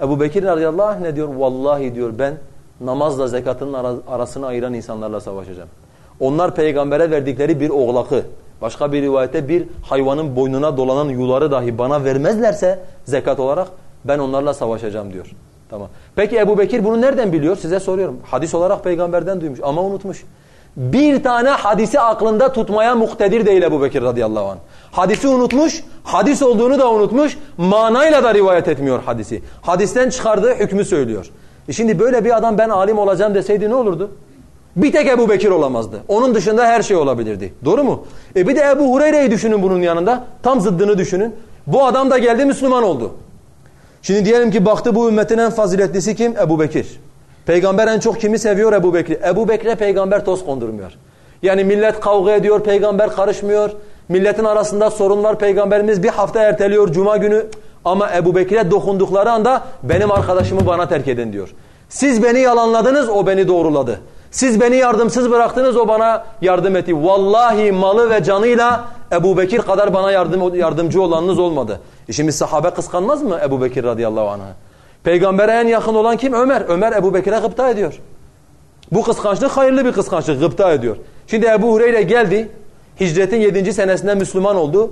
Ebu Bekir radıyallahu anh ne diyor? Vallahi diyor ben namazla zekatın arasını ayıran insanlarla savaşacağım. Onlar peygambere verdikleri bir oğlakı, başka bir rivayette bir hayvanın boynuna dolanan yuları dahi bana vermezlerse zekat olarak ben onlarla savaşacağım diyor. Tamam. Peki Ebu Bekir bunu nereden biliyor? Size soruyorum. Hadis olarak peygamberden duymuş ama unutmuş. Bir tane hadisi aklında tutmaya muktedir değil Ebu Bekir radıyallahu anh. Hadisi unutmuş, hadis olduğunu da unutmuş, manayla da rivayet etmiyor hadisi. Hadisten çıkardığı hükmü söylüyor. E şimdi böyle bir adam ben alim olacağım deseydi ne olurdu? Bir tek Ebu Bekir olamazdı. Onun dışında her şey olabilirdi. Doğru mu? E bir de Ebu Hureyre'yi düşünün bunun yanında. Tam zıddını düşünün. Bu adam da geldi Müslüman oldu. Şimdi diyelim ki baktı bu ümmetin en faziletlisi kim? Ebu Bekir. Peygamber en çok kimi seviyor? Ebu Bekir. Ebu Bekir'e peygamber toz kondurmuyor. Yani millet kavga ediyor, peygamber karışmıyor. Milletin arasında sorun var, peygamberimiz bir hafta erteliyor cuma günü. Ama Ebu Bekir'e dokundukları anda benim arkadaşımı bana terk edin diyor. Siz beni yalanladınız, o beni doğruladı. Siz beni yardımsız bıraktınız, o bana yardım etti. Vallahi malı ve canıyla Ebu Bekir kadar bana yardım, yardımcı olanınız olmadı. E şimdi sahabe kıskanmaz mı Ebu Bekir radıyallahu anh'a? Peygambere en yakın olan kim? Ömer. Ömer Ebu Bekir'e gıpta ediyor. Bu kıskançlık hayırlı bir kıskançlık, gıpta ediyor. Şimdi Ebu Hureyre geldi, hicretin yedinci senesinde Müslüman oldu.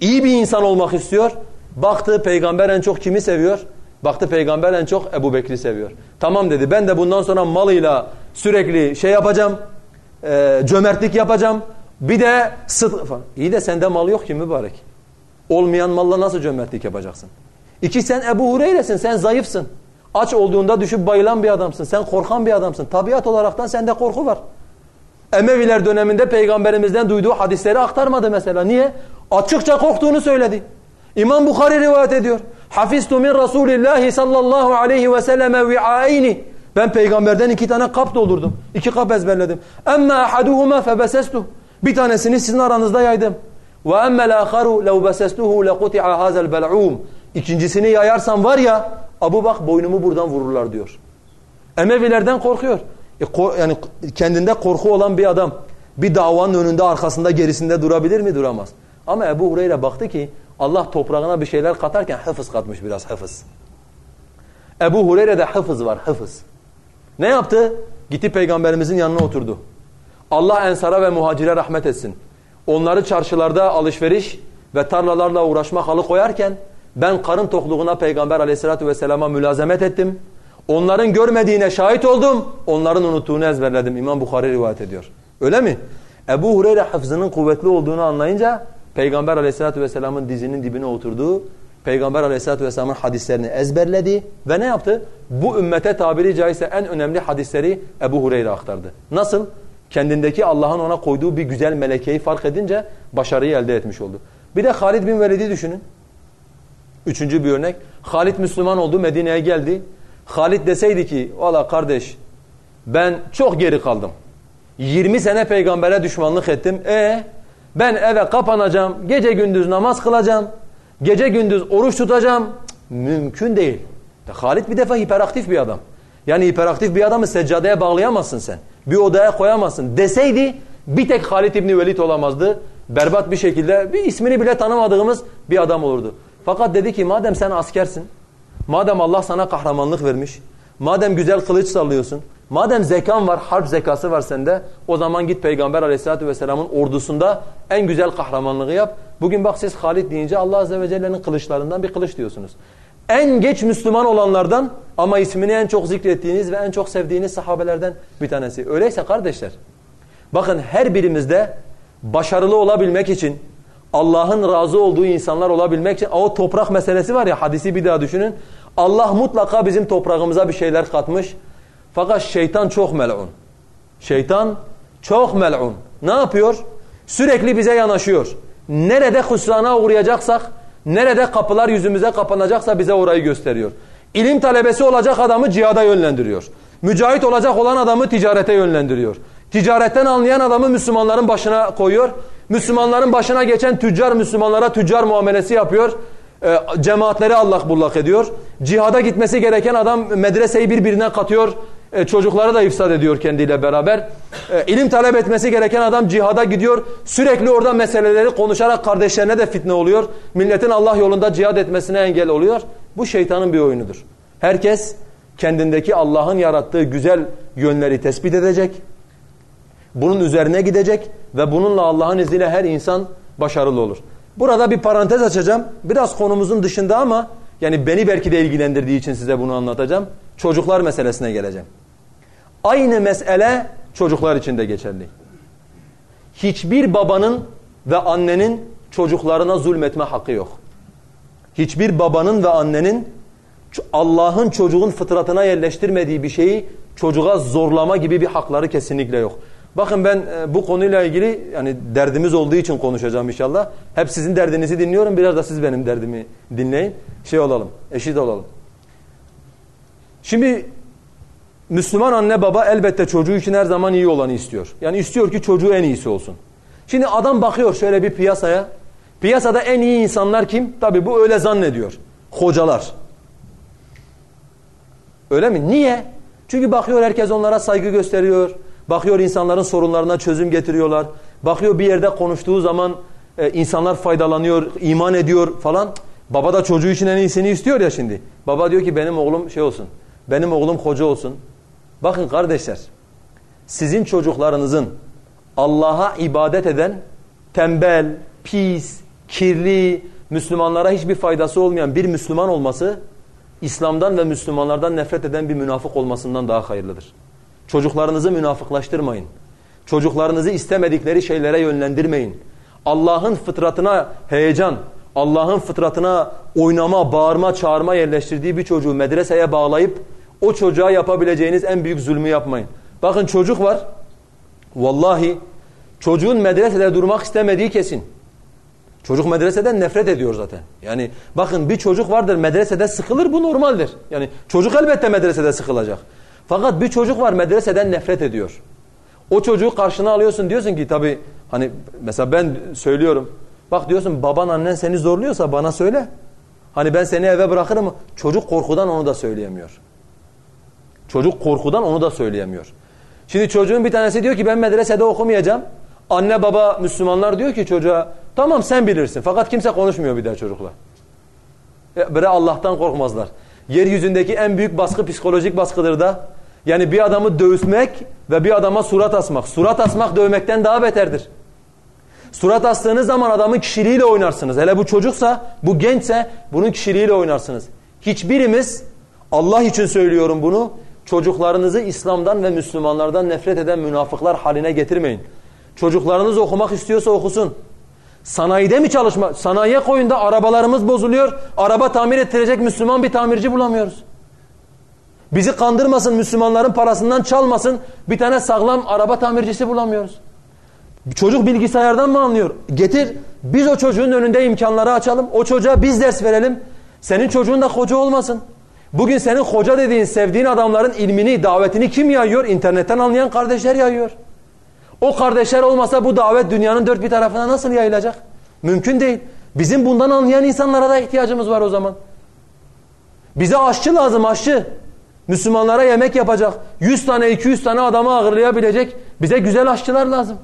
İyi bir insan olmak istiyor. Baktı peygamber en çok kimi seviyor? Baktı peygamber en çok Ebu Bekir'i seviyor. Tamam dedi ben de bundan sonra malıyla sürekli şey yapacağım, e, cömertlik yapacağım. Bir de sıt falan. İyi de sende mal yok ki mübarek. Olmayan malla nasıl cömertlik yapacaksın? İki sen Ebu Hureyre'sin, sen zayıfsın. Aç olduğunda düşüp bayılan bir adamsın. Sen korkan bir adamsın. Tabiat olaraktan sende korku var. Emeviler döneminde peygamberimizden duyduğu hadisleri aktarmadı mesela. Niye? Açıkça korktuğunu söyledi. İmam Bukhari rivayet ediyor. Hafiztu min Rasulillahi sallallahu aleyhi ve selleme vi'aini. Ben peygamberden iki tane kap doldurdum. İki kap ezberledim. Emme ahaduhuma febesestu. Bir tanesini sizin aranızda yaydım. Ve emmel aharu lev besestuhu lekuti'a hazel bel'um. İkincisini yayarsam var ya Abu bak boynumu buradan vururlar diyor. Emevilerden korkuyor. E, kor, yani kendinde korku olan bir adam bir davanın önünde arkasında gerisinde durabilir mi? Duramaz. Ama Ebu Hureyre baktı ki Allah toprağına bir şeyler katarken hıfız katmış biraz hıfız. Ebu Hureyre'de hıfız var hıfız. Ne yaptı? Gitti peygamberimizin yanına oturdu. Allah ensara ve muhacire rahmet etsin. Onları çarşılarda alışveriş ve tarlalarla uğraşmak alıkoyarken ben karın tokluğuna peygamber aleyhissalatü vesselama mülazemet ettim. Onların görmediğine şahit oldum. Onların unuttuğunu ezberledim. İmam Bukhari rivayet ediyor. Öyle mi? Ebu Hureyre hafızının kuvvetli olduğunu anlayınca Peygamber aleyhissalatü vesselamın dizinin dibine oturdu. Peygamber aleyhissalatü vesselamın hadislerini ezberledi ve ne yaptı? Bu ümmete tabiri caizse en önemli hadisleri Ebu Hureyre aktardı. Nasıl? Kendindeki Allah'ın ona koyduğu bir güzel melekeyi fark edince başarıyı elde etmiş oldu. Bir de Halid bin Velid'i düşünün. Üçüncü bir örnek. Halid Müslüman oldu, Medine'ye geldi. Halid deseydi ki, valla kardeş ben çok geri kaldım. 20 sene peygambere düşmanlık ettim. E ben eve kapanacağım, gece gündüz namaz kılacağım, gece gündüz oruç tutacağım. Mümkün değil. Halid bir defa hiperaktif bir adam. Yani hiperaktif bir adamı seccadeye bağlayamazsın sen. Bir odaya koyamazsın. Deseydi bir tek Halid İbni Velid olamazdı. Berbat bir şekilde bir ismini bile tanımadığımız bir adam olurdu. Fakat dedi ki madem sen askersin, madem Allah sana kahramanlık vermiş, madem güzel kılıç sallıyorsun, madem zekan var, harp zekası var sende, o zaman git Peygamber aleyhissalatü vesselamın ordusunda en güzel kahramanlığı yap. Bugün bak siz Halid deyince Allah azze ve celle'nin kılıçlarından bir kılıç diyorsunuz. En geç Müslüman olanlardan ama ismini en çok zikrettiğiniz ve en çok sevdiğiniz sahabelerden bir tanesi. Öyleyse kardeşler, bakın her birimizde başarılı olabilmek için, Allah'ın razı olduğu insanlar olabilmek için o toprak meselesi var ya hadisi bir daha düşünün. Allah mutlaka bizim toprağımıza bir şeyler katmış. Fakat şeytan çok mel'un. Şeytan çok mel'un. Ne yapıyor? Sürekli bize yanaşıyor. Nerede husrana uğrayacaksak, nerede kapılar yüzümüze kapanacaksa bize orayı gösteriyor. İlim talebesi olacak adamı cihada yönlendiriyor. Mücahit olacak olan adamı ticarete yönlendiriyor. Ticaretten anlayan adamı Müslümanların başına koyuyor. Müslümanların başına geçen tüccar Müslümanlara tüccar muamelesi yapıyor. E, cemaatleri Allah bullak ediyor. Cihada gitmesi gereken adam medreseyi birbirine katıyor. E, çocukları da ifsad ediyor kendiyle beraber. E, ilim talep etmesi gereken adam cihada gidiyor. Sürekli orada meseleleri konuşarak kardeşlerine de fitne oluyor. Milletin Allah yolunda cihad etmesine engel oluyor. Bu şeytanın bir oyunudur. Herkes kendindeki Allah'ın yarattığı güzel yönleri tespit edecek. Bunun üzerine gidecek ve bununla Allah'ın izniyle her insan başarılı olur. Burada bir parantez açacağım. Biraz konumuzun dışında ama yani beni belki de ilgilendirdiği için size bunu anlatacağım. Çocuklar meselesine geleceğim. Aynı mesele çocuklar için de geçerli. Hiçbir babanın ve annenin çocuklarına zulmetme hakkı yok. Hiçbir babanın ve annenin Allah'ın çocuğun fıtratına yerleştirmediği bir şeyi çocuğa zorlama gibi bir hakları kesinlikle yok. Bakın ben e, bu konuyla ilgili yani derdimiz olduğu için konuşacağım inşallah. Hep sizin derdinizi dinliyorum. Biraz da siz benim derdimi dinleyin. Şey olalım, eşit olalım. Şimdi Müslüman anne baba elbette çocuğu için her zaman iyi olanı istiyor. Yani istiyor ki çocuğu en iyisi olsun. Şimdi adam bakıyor şöyle bir piyasaya. Piyasada en iyi insanlar kim? Tabi bu öyle zannediyor. Hocalar. Öyle mi? Niye? Çünkü bakıyor herkes onlara saygı gösteriyor. Bakıyor insanların sorunlarına çözüm getiriyorlar. Bakıyor bir yerde konuştuğu zaman e, insanlar faydalanıyor, iman ediyor falan. Baba da çocuğu için en iyisini istiyor ya şimdi. Baba diyor ki benim oğlum şey olsun. Benim oğlum hoca olsun. Bakın kardeşler. Sizin çocuklarınızın Allah'a ibadet eden tembel, pis, kirli, Müslümanlara hiçbir faydası olmayan bir Müslüman olması İslam'dan ve Müslümanlardan nefret eden bir münafık olmasından daha hayırlıdır. Çocuklarınızı münafıklaştırmayın. Çocuklarınızı istemedikleri şeylere yönlendirmeyin. Allah'ın fıtratına heyecan, Allah'ın fıtratına oynama, bağırma, çağırma yerleştirdiği bir çocuğu medreseye bağlayıp o çocuğa yapabileceğiniz en büyük zulmü yapmayın. Bakın çocuk var. Vallahi çocuğun medresede durmak istemediği kesin. Çocuk medreseden nefret ediyor zaten. Yani bakın bir çocuk vardır medresede sıkılır bu normaldir. Yani çocuk elbette medresede sıkılacak. Fakat bir çocuk var medreseden nefret ediyor. O çocuğu karşına alıyorsun diyorsun ki tabi hani mesela ben söylüyorum. Bak diyorsun baban annen seni zorluyorsa bana söyle. Hani ben seni eve bırakırım. Çocuk korkudan onu da söyleyemiyor. Çocuk korkudan onu da söyleyemiyor. Şimdi çocuğun bir tanesi diyor ki ben medresede okumayacağım. Anne baba Müslümanlar diyor ki çocuğa tamam sen bilirsin. Fakat kimse konuşmuyor bir daha çocukla. Böyle Allah'tan korkmazlar. Yeryüzündeki en büyük baskı psikolojik baskıdır da. Yani bir adamı dövmek ve bir adama surat asmak. Surat asmak dövmekten daha beterdir. Surat astığınız zaman adamın kişiliğiyle oynarsınız. Hele bu çocuksa, bu gençse bunun kişiliğiyle oynarsınız. Hiçbirimiz, Allah için söylüyorum bunu, çocuklarınızı İslam'dan ve Müslümanlardan nefret eden münafıklar haline getirmeyin. Çocuklarınız okumak istiyorsa okusun. Sanayide mi çalışma? Sanayiye koyun da arabalarımız bozuluyor. Araba tamir ettirecek Müslüman bir tamirci bulamıyoruz. Bizi kandırmasın, Müslümanların parasından çalmasın. Bir tane sağlam araba tamircisi bulamıyoruz. Çocuk bilgisayardan mı anlıyor? Getir, biz o çocuğun önünde imkanları açalım. O çocuğa biz ders verelim. Senin çocuğun da hoca olmasın. Bugün senin hoca dediğin, sevdiğin adamların ilmini, davetini kim yayıyor? İnternetten anlayan kardeşler yayıyor. O kardeşler olmasa bu davet dünyanın dört bir tarafına nasıl yayılacak? Mümkün değil. Bizim bundan anlayan insanlara da ihtiyacımız var o zaman. Bize aşçı lazım aşçı. Müslümanlara yemek yapacak. 100 tane 200 tane adamı ağırlayabilecek. Bize güzel aşçılar lazım.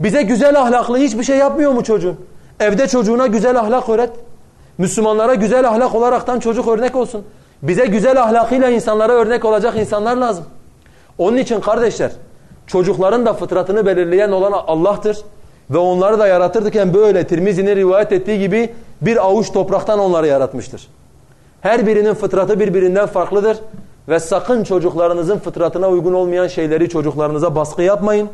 Bize güzel ahlaklı hiçbir şey yapmıyor mu çocuğun? Evde çocuğuna güzel ahlak öğret. Müslümanlara güzel ahlak olaraktan çocuk örnek olsun. Bize güzel ahlakıyla insanlara örnek olacak insanlar lazım. Onun için kardeşler çocukların da fıtratını belirleyen olan Allah'tır. Ve onları da yaratırken böyle Tirmizi'nin rivayet ettiği gibi bir avuç topraktan onları yaratmıştır. Her birinin fıtratı birbirinden farklıdır. Ve sakın çocuklarınızın fıtratına uygun olmayan şeyleri çocuklarınıza baskı yapmayın.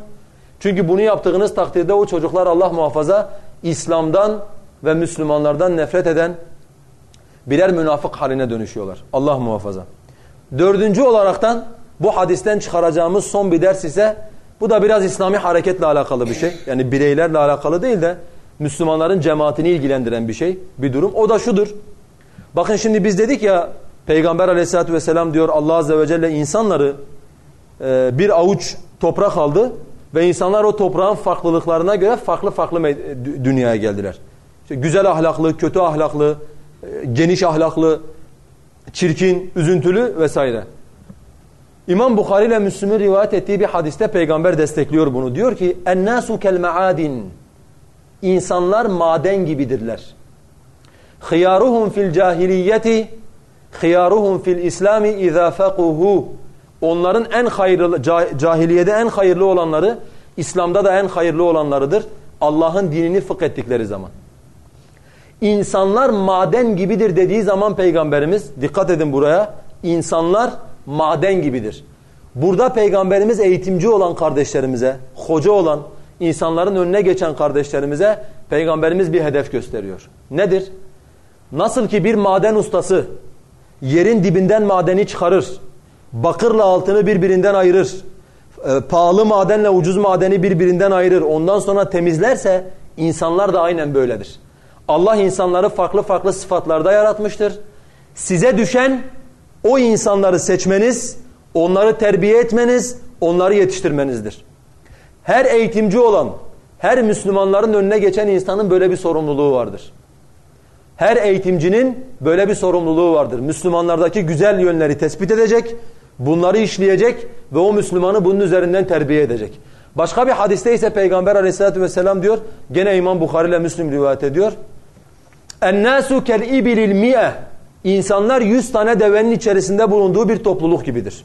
Çünkü bunu yaptığınız takdirde o çocuklar Allah muhafaza İslam'dan ve Müslümanlardan nefret eden birer münafık haline dönüşüyorlar. Allah muhafaza. Dördüncü olaraktan bu hadisten çıkaracağımız son bir ders ise bu da biraz İslami hareketle alakalı bir şey. Yani bireylerle alakalı değil de Müslümanların cemaatini ilgilendiren bir şey, bir durum. O da şudur. Bakın şimdi biz dedik ya Peygamber aleyhissalatü vesselam diyor Allah azze ve celle insanları e, bir avuç toprak aldı ve insanlar o toprağın farklılıklarına göre farklı farklı dünyaya geldiler. İşte güzel ahlaklı, kötü ahlaklı, geniş ahlaklı, çirkin, üzüntülü vesaire. İmam Bukhari ile Müslüm'ün rivayet ettiği bir hadiste peygamber destekliyor bunu. Diyor ki ennâsu kel maadin İnsanlar maden gibidirler. Hıyaruhum fil cahiliyeti hıyaruhum fil islami izâ fekuhu Onların en hayırlı cahiliyede en hayırlı olanları İslam'da da en hayırlı olanlarıdır. Allah'ın dinini fıkh ettikleri zaman. İnsanlar maden gibidir dediği zaman peygamberimiz dikkat edin buraya. İnsanlar maden gibidir. Burada peygamberimiz eğitimci olan kardeşlerimize, hoca olan, insanların önüne geçen kardeşlerimize peygamberimiz bir hedef gösteriyor. Nedir? Nasıl ki bir maden ustası yerin dibinden madeni çıkarır, bakırla altını birbirinden ayırır, e, pahalı madenle ucuz madeni birbirinden ayırır, ondan sonra temizlerse insanlar da aynen böyledir. Allah insanları farklı farklı sıfatlarda yaratmıştır. Size düşen o insanları seçmeniz, onları terbiye etmeniz, onları yetiştirmenizdir. Her eğitimci olan, her Müslümanların önüne geçen insanın böyle bir sorumluluğu vardır. Her eğitimcinin böyle bir sorumluluğu vardır. Müslümanlardaki güzel yönleri tespit edecek, bunları işleyecek ve o Müslümanı bunun üzerinden terbiye edecek. Başka bir hadiste ise Peygamber aleyhissalatü vesselam diyor, gene İmam Bukhari ile Müslim rivayet ediyor. Ennâsü kel ibilil mi'e. İnsanlar yüz tane devenin içerisinde bulunduğu bir topluluk gibidir.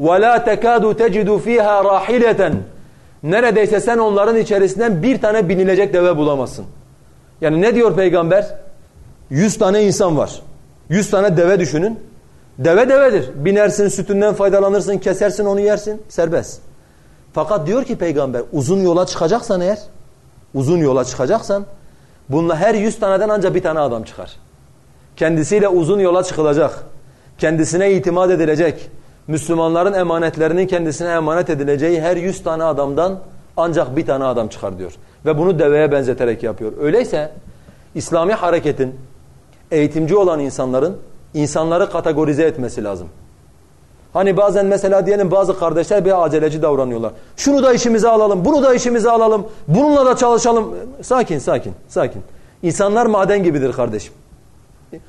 Ve la tekâdu tecidu fîhâ rahileten. Neredeyse sen onların içerisinden bir tane binilecek deve bulamazsın. Yani ne diyor peygamber? Yüz tane insan var. Yüz tane deve düşünün. Deve devedir. Binersin, sütünden faydalanırsın, kesersin, onu yersin. Serbest. Fakat diyor ki peygamber uzun yola çıkacaksan eğer, uzun yola çıkacaksan bununla her yüz taneden ancak bir tane adam çıkar. Kendisiyle uzun yola çıkılacak. Kendisine itimat edilecek. Müslümanların emanetlerinin kendisine emanet edileceği her yüz tane adamdan ancak bir tane adam çıkar diyor. Ve bunu deveye benzeterek yapıyor. Öyleyse İslami hareketin eğitimci olan insanların insanları kategorize etmesi lazım. Hani bazen mesela diyelim bazı kardeşler bir aceleci davranıyorlar. Şunu da işimize alalım, bunu da işimize alalım, bununla da çalışalım. Sakin, sakin, sakin. İnsanlar maden gibidir kardeşim.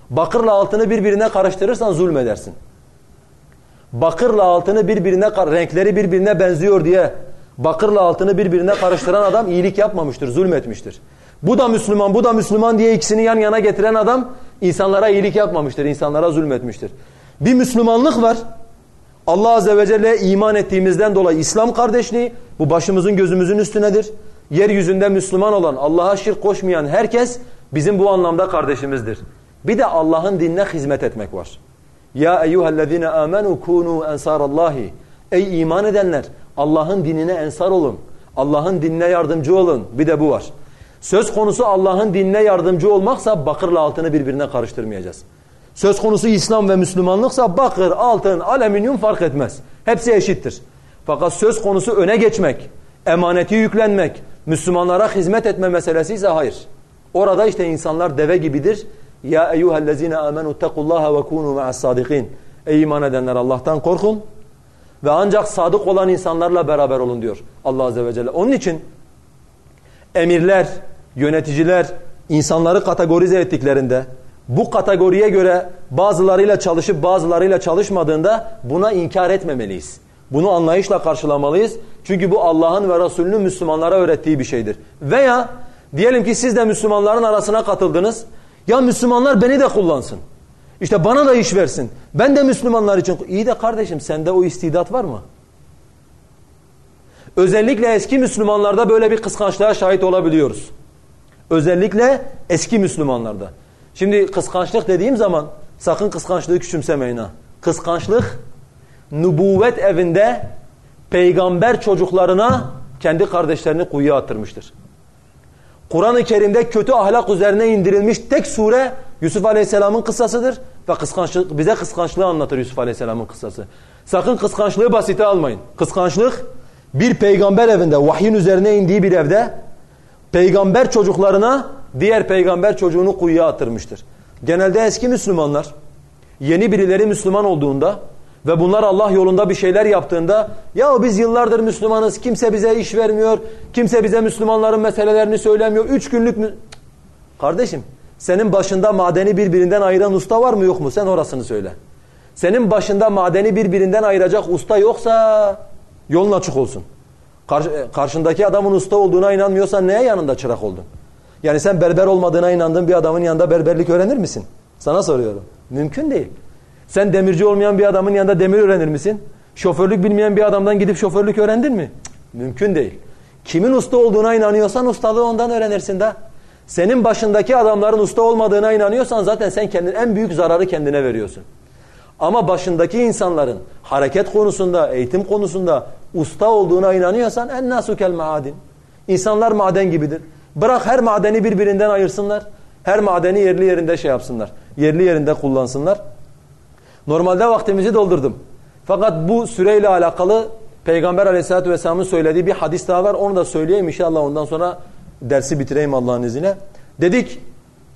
Bakırla altını birbirine karıştırırsan zulmedersin. Bakırla altını birbirine, renkleri birbirine benziyor diye bakırla altını birbirine karıştıran adam iyilik yapmamıştır, zulmetmiştir. Bu da Müslüman, bu da Müslüman diye ikisini yan yana getiren adam insanlara iyilik yapmamıştır, insanlara zulmetmiştir. Bir Müslümanlık var. Allah Azze ve Celle iman ettiğimizden dolayı İslam kardeşliği bu başımızın gözümüzün üstünedir. Yeryüzünde Müslüman olan, Allah'a şirk koşmayan herkes bizim bu anlamda kardeşimizdir. Bir de Allah'ın dinine hizmet etmek var. Ya eyyühellezine amenu kunu ensarallahi. Ey iman edenler Allah'ın dinine ensar olun. Allah'ın dinine yardımcı olun. Bir de bu var. Söz konusu Allah'ın dinine yardımcı olmaksa bakırla altını birbirine karıştırmayacağız. Söz konusu İslam ve Müslümanlıksa bakır, altın, alüminyum fark etmez. Hepsi eşittir. Fakat söz konusu öne geçmek, emaneti yüklenmek, Müslümanlara hizmet etme meselesi ise hayır. Orada işte insanlar deve gibidir. Ya eyyühellezine amenu tequllaha ve kunu ma'as sadikin. Ey iman edenler Allah'tan korkun ve ancak sadık olan insanlarla beraber olun diyor Allah Azze ve Celle. Onun için emirler, yöneticiler insanları kategorize ettiklerinde bu kategoriye göre bazılarıyla çalışıp bazılarıyla çalışmadığında buna inkar etmemeliyiz. Bunu anlayışla karşılamalıyız. Çünkü bu Allah'ın ve Resulünün Müslümanlara öğrettiği bir şeydir. Veya diyelim ki siz de Müslümanların arasına katıldınız. Ya Müslümanlar beni de kullansın. İşte bana da iş versin. Ben de Müslümanlar için. İyi de kardeşim sende o istidat var mı? Özellikle eski Müslümanlarda böyle bir kıskançlığa şahit olabiliyoruz. Özellikle eski Müslümanlarda. Şimdi kıskançlık dediğim zaman sakın kıskançlığı küçümsemeyin ha. Kıskançlık nübüvvet evinde peygamber çocuklarına kendi kardeşlerini kuyuya attırmıştır. Kur'an-ı Kerim'de kötü ahlak üzerine indirilmiş tek sure Yusuf Aleyhisselam'ın kıssasıdır ve kıskançlık bize kıskançlığı anlatır Yusuf Aleyhisselam'ın kıssası. Sakın kıskançlığı basite almayın. Kıskançlık bir peygamber evinde vahyin üzerine indiği bir evde peygamber çocuklarına diğer peygamber çocuğunu kuyuya attırmıştır. Genelde eski Müslümanlar yeni birileri Müslüman olduğunda ve bunlar Allah yolunda bir şeyler yaptığında ya biz yıllardır Müslümanız kimse bize iş vermiyor, kimse bize Müslümanların meselelerini söylemiyor. Üç günlük mü... Kardeşim senin başında madeni birbirinden ayıran usta var mı yok mu sen orasını söyle. Senin başında madeni birbirinden ayıracak usta yoksa yolun açık olsun. karşındaki adamın usta olduğuna inanmıyorsan neye yanında çırak oldun? Yani sen berber olmadığına inandığın bir adamın yanında berberlik öğrenir misin? Sana soruyorum. Mümkün değil. Sen demirci olmayan bir adamın yanında demir öğrenir misin? Şoförlük bilmeyen bir adamdan gidip şoförlük öğrendin mi? Cık, mümkün değil. Kimin usta olduğuna inanıyorsan ustalığı ondan öğrenirsin de. Senin başındaki adamların usta olmadığına inanıyorsan zaten sen kendin en büyük zararı kendine veriyorsun. Ama başındaki insanların hareket konusunda, eğitim konusunda usta olduğuna inanıyorsan en nasukel maadin. İnsanlar maden gibidir. Bırak her madeni birbirinden ayırsınlar. Her madeni yerli yerinde şey yapsınlar. Yerli yerinde kullansınlar. Normalde vaktimizi doldurdum. Fakat bu süreyle alakalı Peygamber aleyhissalatü vesselamın söylediği bir hadis daha var. Onu da söyleyeyim inşallah ondan sonra dersi bitireyim Allah'ın izniyle. Dedik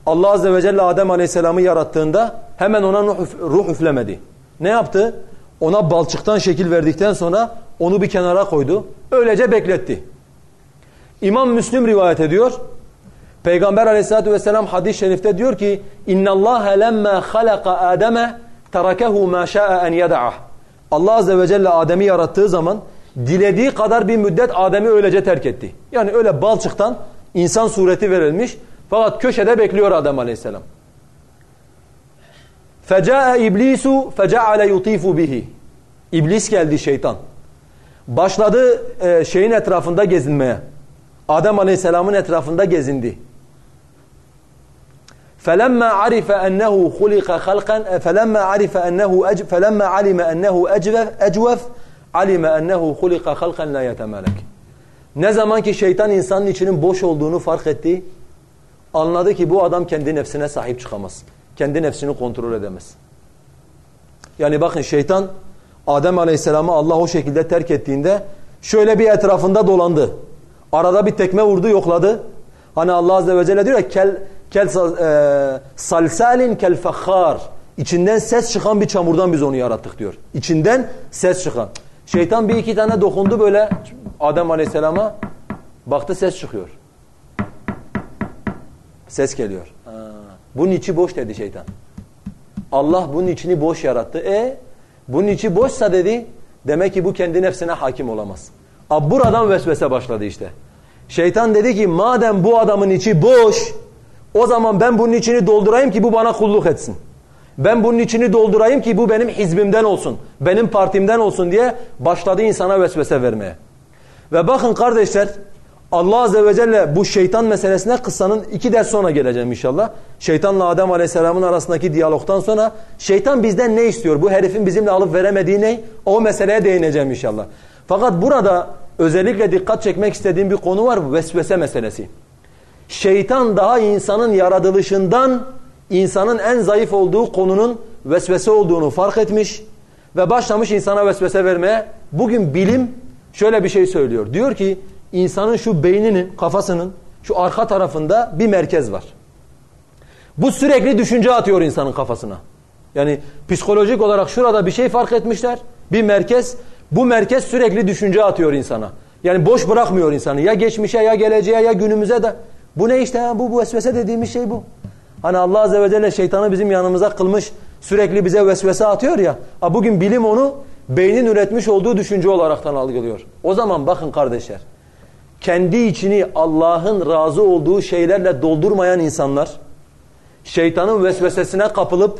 Allah azze ve celle Adem aleyhisselamı yarattığında hemen ona ruh üflemedi. Ne yaptı? Ona balçıktan şekil verdikten sonra onu bir kenara koydu. Öylece bekletti. İmam Müslim rivayet ediyor. Peygamber aleyhissalatü vesselam hadis-i şerifte diyor ki اِنَّ اللّٰهَ لَمَّا خَلَقَ آدَمَ تَرَكَهُ مَا شَاءَ اَنْ يَدَعَهُ Allah azze ve celle Adem'i yarattığı zaman dilediği kadar bir müddet Adem'i öylece terk etti. Yani öyle balçıktan insan sureti verilmiş fakat köşede bekliyor Adem aleyhisselam. فَجَاءَ İblisu فَجَعَلَ يُطِيفُ bihi. İblis geldi şeytan. Başladı e, şeyin etrafında gezinmeye. Adem Aleyhisselam'ın etrafında gezindi. فَلَمَّا عَرِفَ أَنَّهُ خُلِقَ خَلْقًا فَلَمَّا عَرِفَ أَنَّهُ فَلَمَّا عَلِمَ أَنَّهُ أَجْوَفْ عَلِمَ أَنَّهُ خُلِقَ خَلْقًا لَا يَتَمَلَكِ Ne zaman ki şeytan insanın içinin boş olduğunu fark etti, anladı ki bu adam kendi nefsine sahip çıkamaz. Kendi nefsini kontrol edemez. Yani bakın şeytan Adem Aleyhisselam'ı Allah o şekilde terk ettiğinde şöyle bir etrafında dolandı. Arada bir tekme vurdu yokladı. Hani Allah Azze ve Celle diyor ya kel, kel e, salsalin kel fakhar. İçinden ses çıkan bir çamurdan biz onu yarattık diyor. İçinden ses çıkan. Şeytan bir iki tane dokundu böyle Adem Aleyhisselam'a. Baktı ses çıkıyor. Ses geliyor. Ha, bunun içi boş dedi şeytan. Allah bunun içini boş yarattı. E bunun içi boşsa dedi demek ki bu kendi nefsine hakim olamaz. Buradan vesvese başladı işte. Şeytan dedi ki madem bu adamın içi boş o zaman ben bunun içini doldurayım ki bu bana kulluk etsin. Ben bunun içini doldurayım ki bu benim hizbimden olsun. Benim partimden olsun diye başladı insana vesvese vermeye. Ve bakın kardeşler Allah Azze ve Celle bu şeytan meselesine kıssanın iki ders sonra geleceğim inşallah. Şeytanla Adem Aleyhisselam'ın arasındaki diyalogtan sonra şeytan bizden ne istiyor? Bu herifin bizimle alıp veremediği ne? O meseleye değineceğim inşallah. Fakat burada özellikle dikkat çekmek istediğim bir konu var vesvese meselesi. Şeytan daha insanın yaratılışından insanın en zayıf olduğu konunun vesvese olduğunu fark etmiş ve başlamış insana vesvese vermeye. Bugün bilim şöyle bir şey söylüyor. Diyor ki insanın şu beyninin, kafasının şu arka tarafında bir merkez var. Bu sürekli düşünce atıyor insanın kafasına. Yani psikolojik olarak şurada bir şey fark etmişler. Bir merkez bu merkez sürekli düşünce atıyor insana. Yani boş bırakmıyor insanı. Ya geçmişe ya geleceğe ya günümüze de. Bu ne işte ya? Bu, bu vesvese dediğimiz şey bu. Hani Allah Azze ve Celle şeytanı bizim yanımıza kılmış. Sürekli bize vesvese atıyor ya. Ha bugün bilim onu beynin üretmiş olduğu düşünce olaraktan algılıyor. O zaman bakın kardeşler. Kendi içini Allah'ın razı olduğu şeylerle doldurmayan insanlar şeytanın vesvesesine kapılıp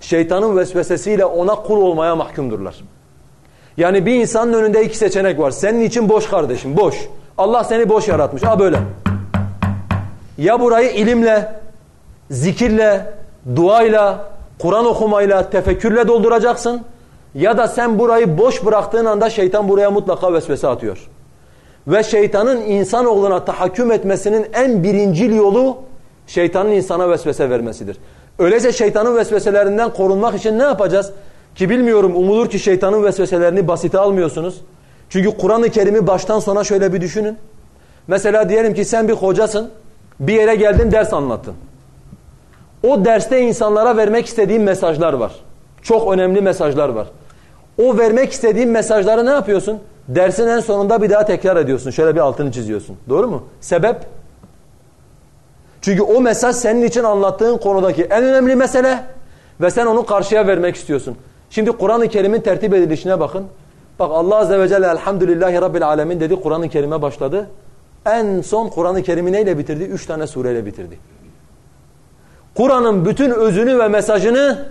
şeytanın vesvesesiyle ona kul olmaya mahkumdurlar. Yani bir insanın önünde iki seçenek var. Senin için boş kardeşim, boş. Allah seni boş yaratmış. Ha böyle. Ya burayı ilimle, zikirle, duayla, Kur'an okumayla, tefekkürle dolduracaksın. Ya da sen burayı boş bıraktığın anda şeytan buraya mutlaka vesvese atıyor. Ve şeytanın insanoğluna tahakküm etmesinin en birincil yolu şeytanın insana vesvese vermesidir. Öyleyse şeytanın vesveselerinden korunmak için ne yapacağız? Ki bilmiyorum umulur ki şeytanın vesveselerini basite almıyorsunuz. Çünkü Kur'an-ı Kerim'i baştan sona şöyle bir düşünün. Mesela diyelim ki sen bir hocasın. Bir yere geldin ders anlattın. O derste insanlara vermek istediğin mesajlar var. Çok önemli mesajlar var. O vermek istediğin mesajları ne yapıyorsun? Dersin en sonunda bir daha tekrar ediyorsun. Şöyle bir altını çiziyorsun. Doğru mu? Sebep? Çünkü o mesaj senin için anlattığın konudaki en önemli mesele ve sen onu karşıya vermek istiyorsun. Şimdi Kur'an-ı Kerim'in tertip edilişine bakın. Bak Allah Azze ve Celle Elhamdülillahi Rabbil Alemin dedi Kur'an-ı Kerim'e başladı. En son Kur'an-ı Kerim'i neyle bitirdi? Üç tane sureyle bitirdi. Kur'an'ın bütün özünü ve mesajını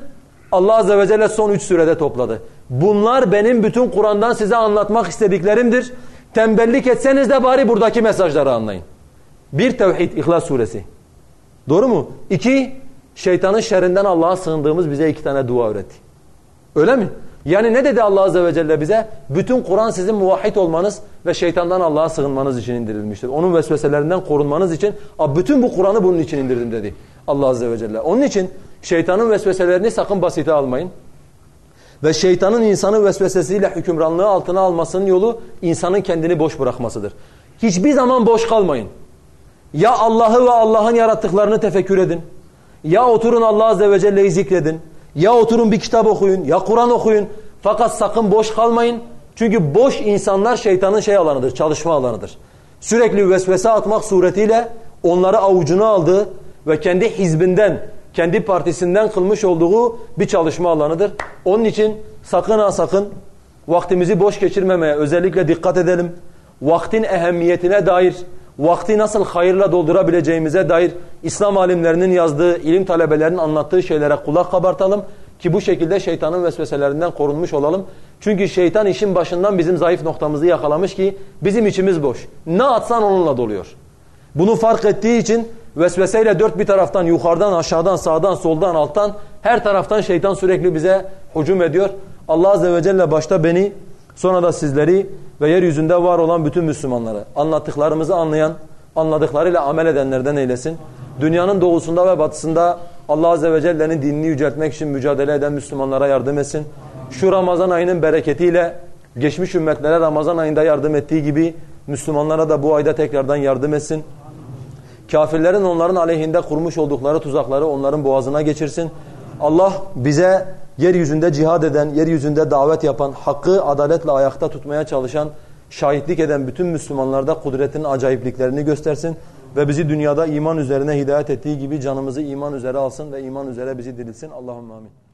Allah Azze ve Celle son üç surede topladı. Bunlar benim bütün Kur'an'dan size anlatmak istediklerimdir. Tembellik etseniz de bari buradaki mesajları anlayın. Bir Tevhid, İhlas suresi. Doğru mu? İki, şeytanın şerrinden Allah'a sığındığımız bize iki tane dua öğretti. Öyle mi? Yani ne dedi Allah Azze ve Celle bize? Bütün Kur'an sizin muvahhid olmanız ve şeytandan Allah'a sığınmanız için indirilmiştir. Onun vesveselerinden korunmanız için bütün bu Kur'an'ı bunun için indirdim dedi Allah Azze ve Celle. Onun için şeytanın vesveselerini sakın basite almayın. Ve şeytanın insanı vesvesesiyle hükümranlığı altına almasının yolu insanın kendini boş bırakmasıdır. Hiçbir zaman boş kalmayın. Ya Allah'ı ve Allah'ın yarattıklarını tefekkür edin. Ya oturun Allah Azze ve Celle'yi zikredin. Ya oturun bir kitap okuyun, ya Kur'an okuyun. Fakat sakın boş kalmayın. Çünkü boş insanlar şeytanın şey alanıdır, çalışma alanıdır. Sürekli vesvese atmak suretiyle onları avucuna aldığı ve kendi hizbinden, kendi partisinden kılmış olduğu bir çalışma alanıdır. Onun için sakın ha sakın vaktimizi boş geçirmemeye özellikle dikkat edelim. Vaktin ehemmiyetine dair vakti nasıl hayırla doldurabileceğimize dair İslam alimlerinin yazdığı, ilim talebelerinin anlattığı şeylere kulak kabartalım ki bu şekilde şeytanın vesveselerinden korunmuş olalım. Çünkü şeytan işin başından bizim zayıf noktamızı yakalamış ki bizim içimiz boş. Ne atsan onunla doluyor. Bunu fark ettiği için vesveseyle dört bir taraftan, yukarıdan, aşağıdan, sağdan, soldan, alttan her taraftan şeytan sürekli bize hücum ediyor. Allah Azze ve Celle başta beni Sonra da sizleri ve yeryüzünde var olan bütün Müslümanları anlattıklarımızı anlayan, anladıklarıyla amel edenlerden eylesin. Dünyanın doğusunda ve batısında Allah Azze ve Celle'nin dinini yüceltmek için mücadele eden Müslümanlara yardım etsin. Şu Ramazan ayının bereketiyle geçmiş ümmetlere Ramazan ayında yardım ettiği gibi Müslümanlara da bu ayda tekrardan yardım etsin. Kafirlerin onların aleyhinde kurmuş oldukları tuzakları onların boğazına geçirsin. Allah bize yeryüzünde cihad eden, yeryüzünde davet yapan, hakkı adaletle ayakta tutmaya çalışan, şahitlik eden bütün Müslümanlarda kudretinin acayipliklerini göstersin ve bizi dünyada iman üzerine hidayet ettiği gibi canımızı iman üzere alsın ve iman üzere bizi dirilsin. Allahümme amin.